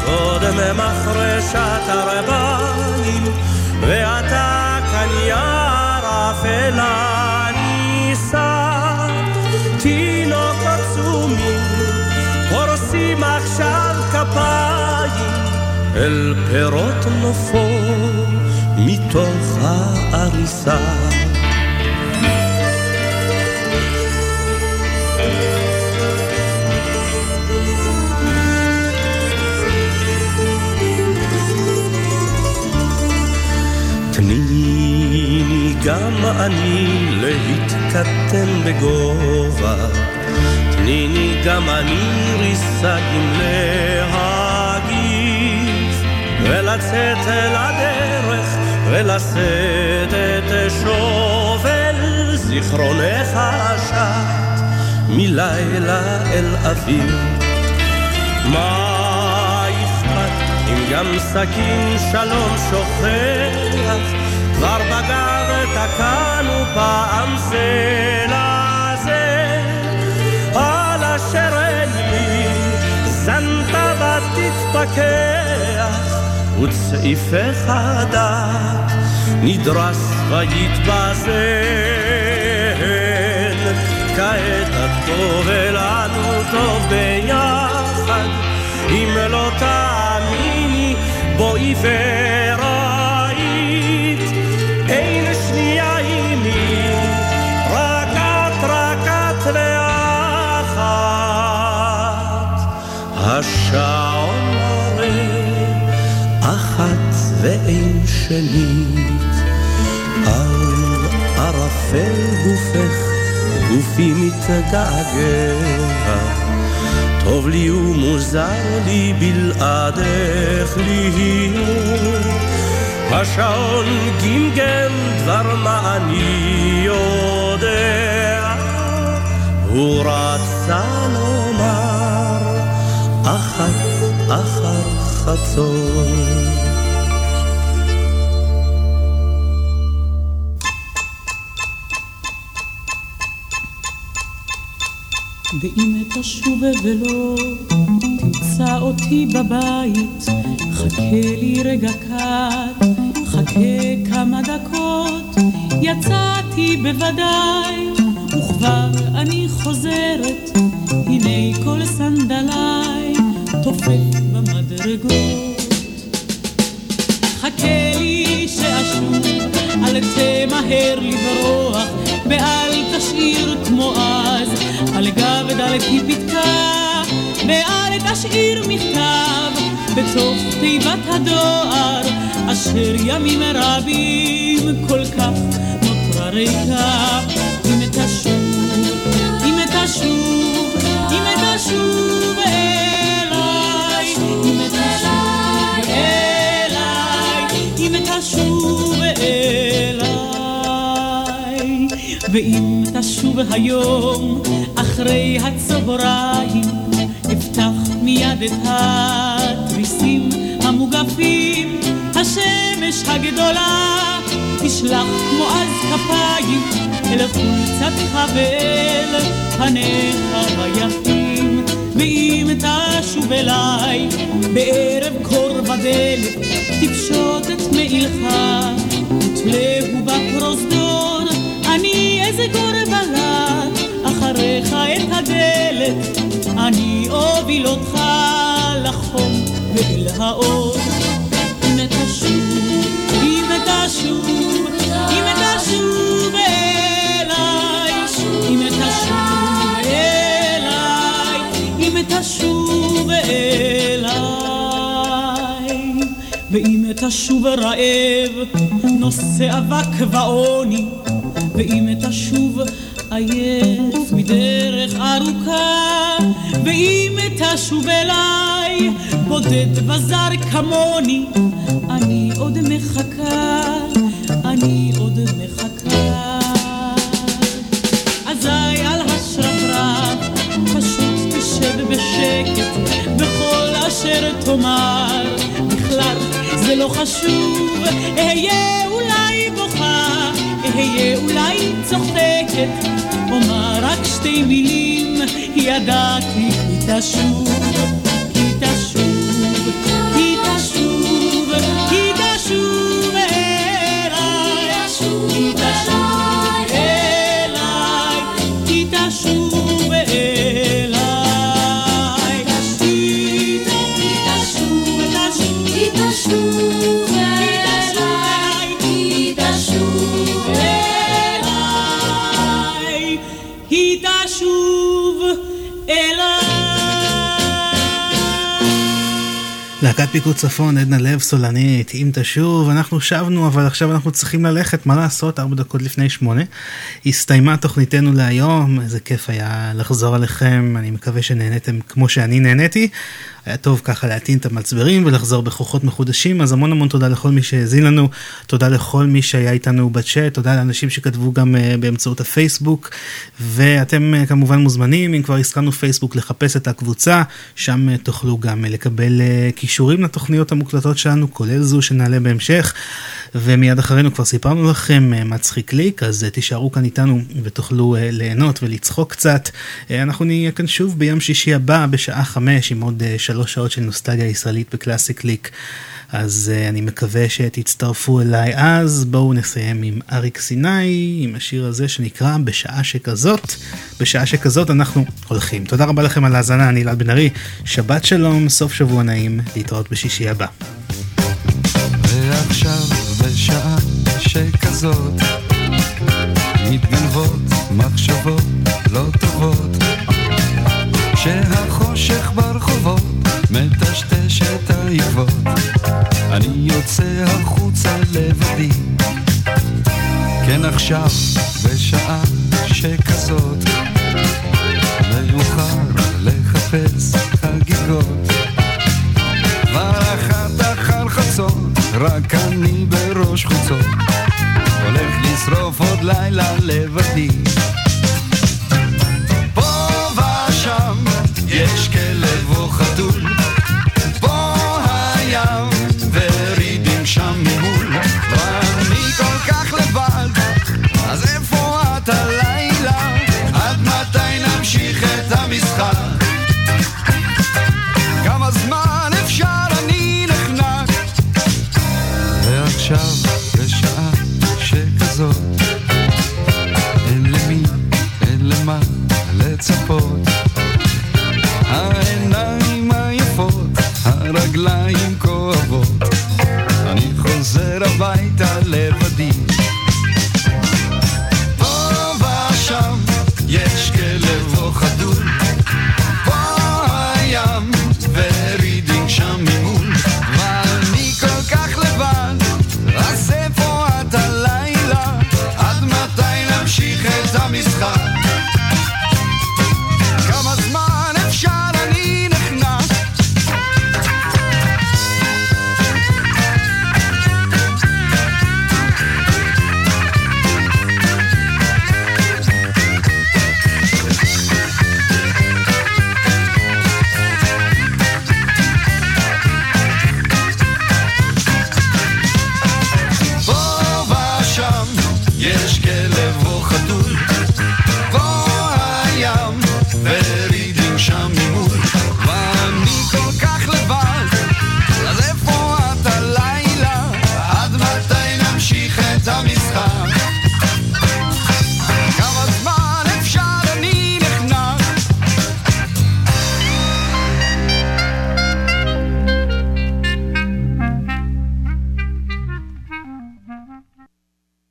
קודם מחרשת ארבעים ואתה כאן יער אפלה כפיים אל פירות נופו מתוך העריסה תני גם אני להתקטן בגובה, תניני גם אני ריסקים להגיף, ולצאת אל הדרך, ולשאת את שובל זיכרונך השט, מלילה אל אוויר. מה אכפת אם גם סכין שלום שוכח, כבר בגב תקענו פעם זה לזה, אשר אין לי זנת ותתפכח, וצעיפך הדק נדרס ויתבזן. כעת הטוב ולנו טוב ביחד, אם לא תאמיני בואי וראית, השעון מראה אחת ואין שנית, על ערפל גופך גופי מתגעגע, טוב לי ומוזר לי בלעדך להיות. השעון גמגם דבר מה אני יודע, הוא רצה לומר אחת אחר חצות. ואם תשוב ולא תמצא אותי בבית, חכה לי רגע קט, חכה כמה דקות, יצאתי בוודאי, וכבר אני חוזרת, הנה כל סנדליי תופף במדרגות. חכה לי שאשוב, אל תמהר לברוח, ואל תשאיר כמו אז, על גב דלתי פתקה, ואל תשאיר מכתב, בתוך תיבת הדואר, אשר ימים רבים כל כך נותרה ריקה. אם תשוב, אם תשוב, תשוב אליי. ואם תשוב היום, אחרי הצהריים, אפתח מיד את התריסים המוגפים, השמש הגדולה תשלח כמו אז כפיים אל חולצתך ואל פניך היפים ואם תשוב אליי. בערב קור ודלת תפשוט את מעילך. ותלהו בפרוזדור אני איזה גור בלט אחריך את הדלת אני אוביל אותך לחום ואל האור. אם תשוב, אם תשוב אליי, ואם תשוב רעב, נושא אבק ועוני, ואם תשוב עייף מדרך ארוכה, ואם תשוב אליי, בודד וזר כמוני, אני עוד מחכה, תאמר, בכלל זה לא חשוב, אהיה אולי בוכה, אהיה אולי צוחקת, אומר רק שתי מילים, ידעתי תשוב, להקת פיקוד צפון, עדנה לב סולנית, אם תשוב, אנחנו שבנו, אבל עכשיו אנחנו צריכים ללכת, מה לעשות, ארבע דקות לפני שמונה. הסתיימה תוכניתנו להיום, איזה כיף היה לחזור עליכם, אני מקווה שנהניתם כמו שאני נהניתי. היה טוב ככה להטעין את המצברים ולחזור בכוחות מחודשים, אז המון המון תודה לכל מי שהאזין לנו, תודה לכל מי שהיה איתנו בצ'אט, תודה לאנשים שכתבו גם uh, באמצעות הפייסבוק, ואתם uh, כמובן מוזמנים, אם כבר הזכרנו פייסבוק, לחפש את הקבוצה, שם uh, תוכלו גם לקבל קישורים לתוכניות המוקלטות שלנו, כולל זו שנעלה בהמשך, ומיד אחרינו כבר סיפרנו לכם uh, מצחיק ליק, אז uh, תישארו כאן איתנו ותוכלו uh, ליהנות ולצחוק קצת. אנחנו נהיה כאן שוב ביום שישי הבא בשעה חמש עם עוד שלוש שעות של נוסטגיה ישראלית בקלאסי קליק. אז אני מקווה שתצטרפו אליי אז. בואו נסיים עם אריק סיני, עם השיר הזה שנקרא בשעה שכזאת. בשעה שכזאת אנחנו הולכים. תודה רבה לכם על ההאזנה, אני אלעד בן ארי. שבת שלום, סוף שבוע נעים, להתראות בשישי הבא. ועכשיו בשעה שכזאת מתגנבות מחשבות לא טובות שהחושך ברחובות מטשטש את העקבות. אני יוצא החוצה לבדי. כן עכשיו בשעה שכזאת מאוחר לחפש חגיגות רק אני בראש חוצות. הולך לשרוף עוד לילה לבדי. פה ושם יש כלב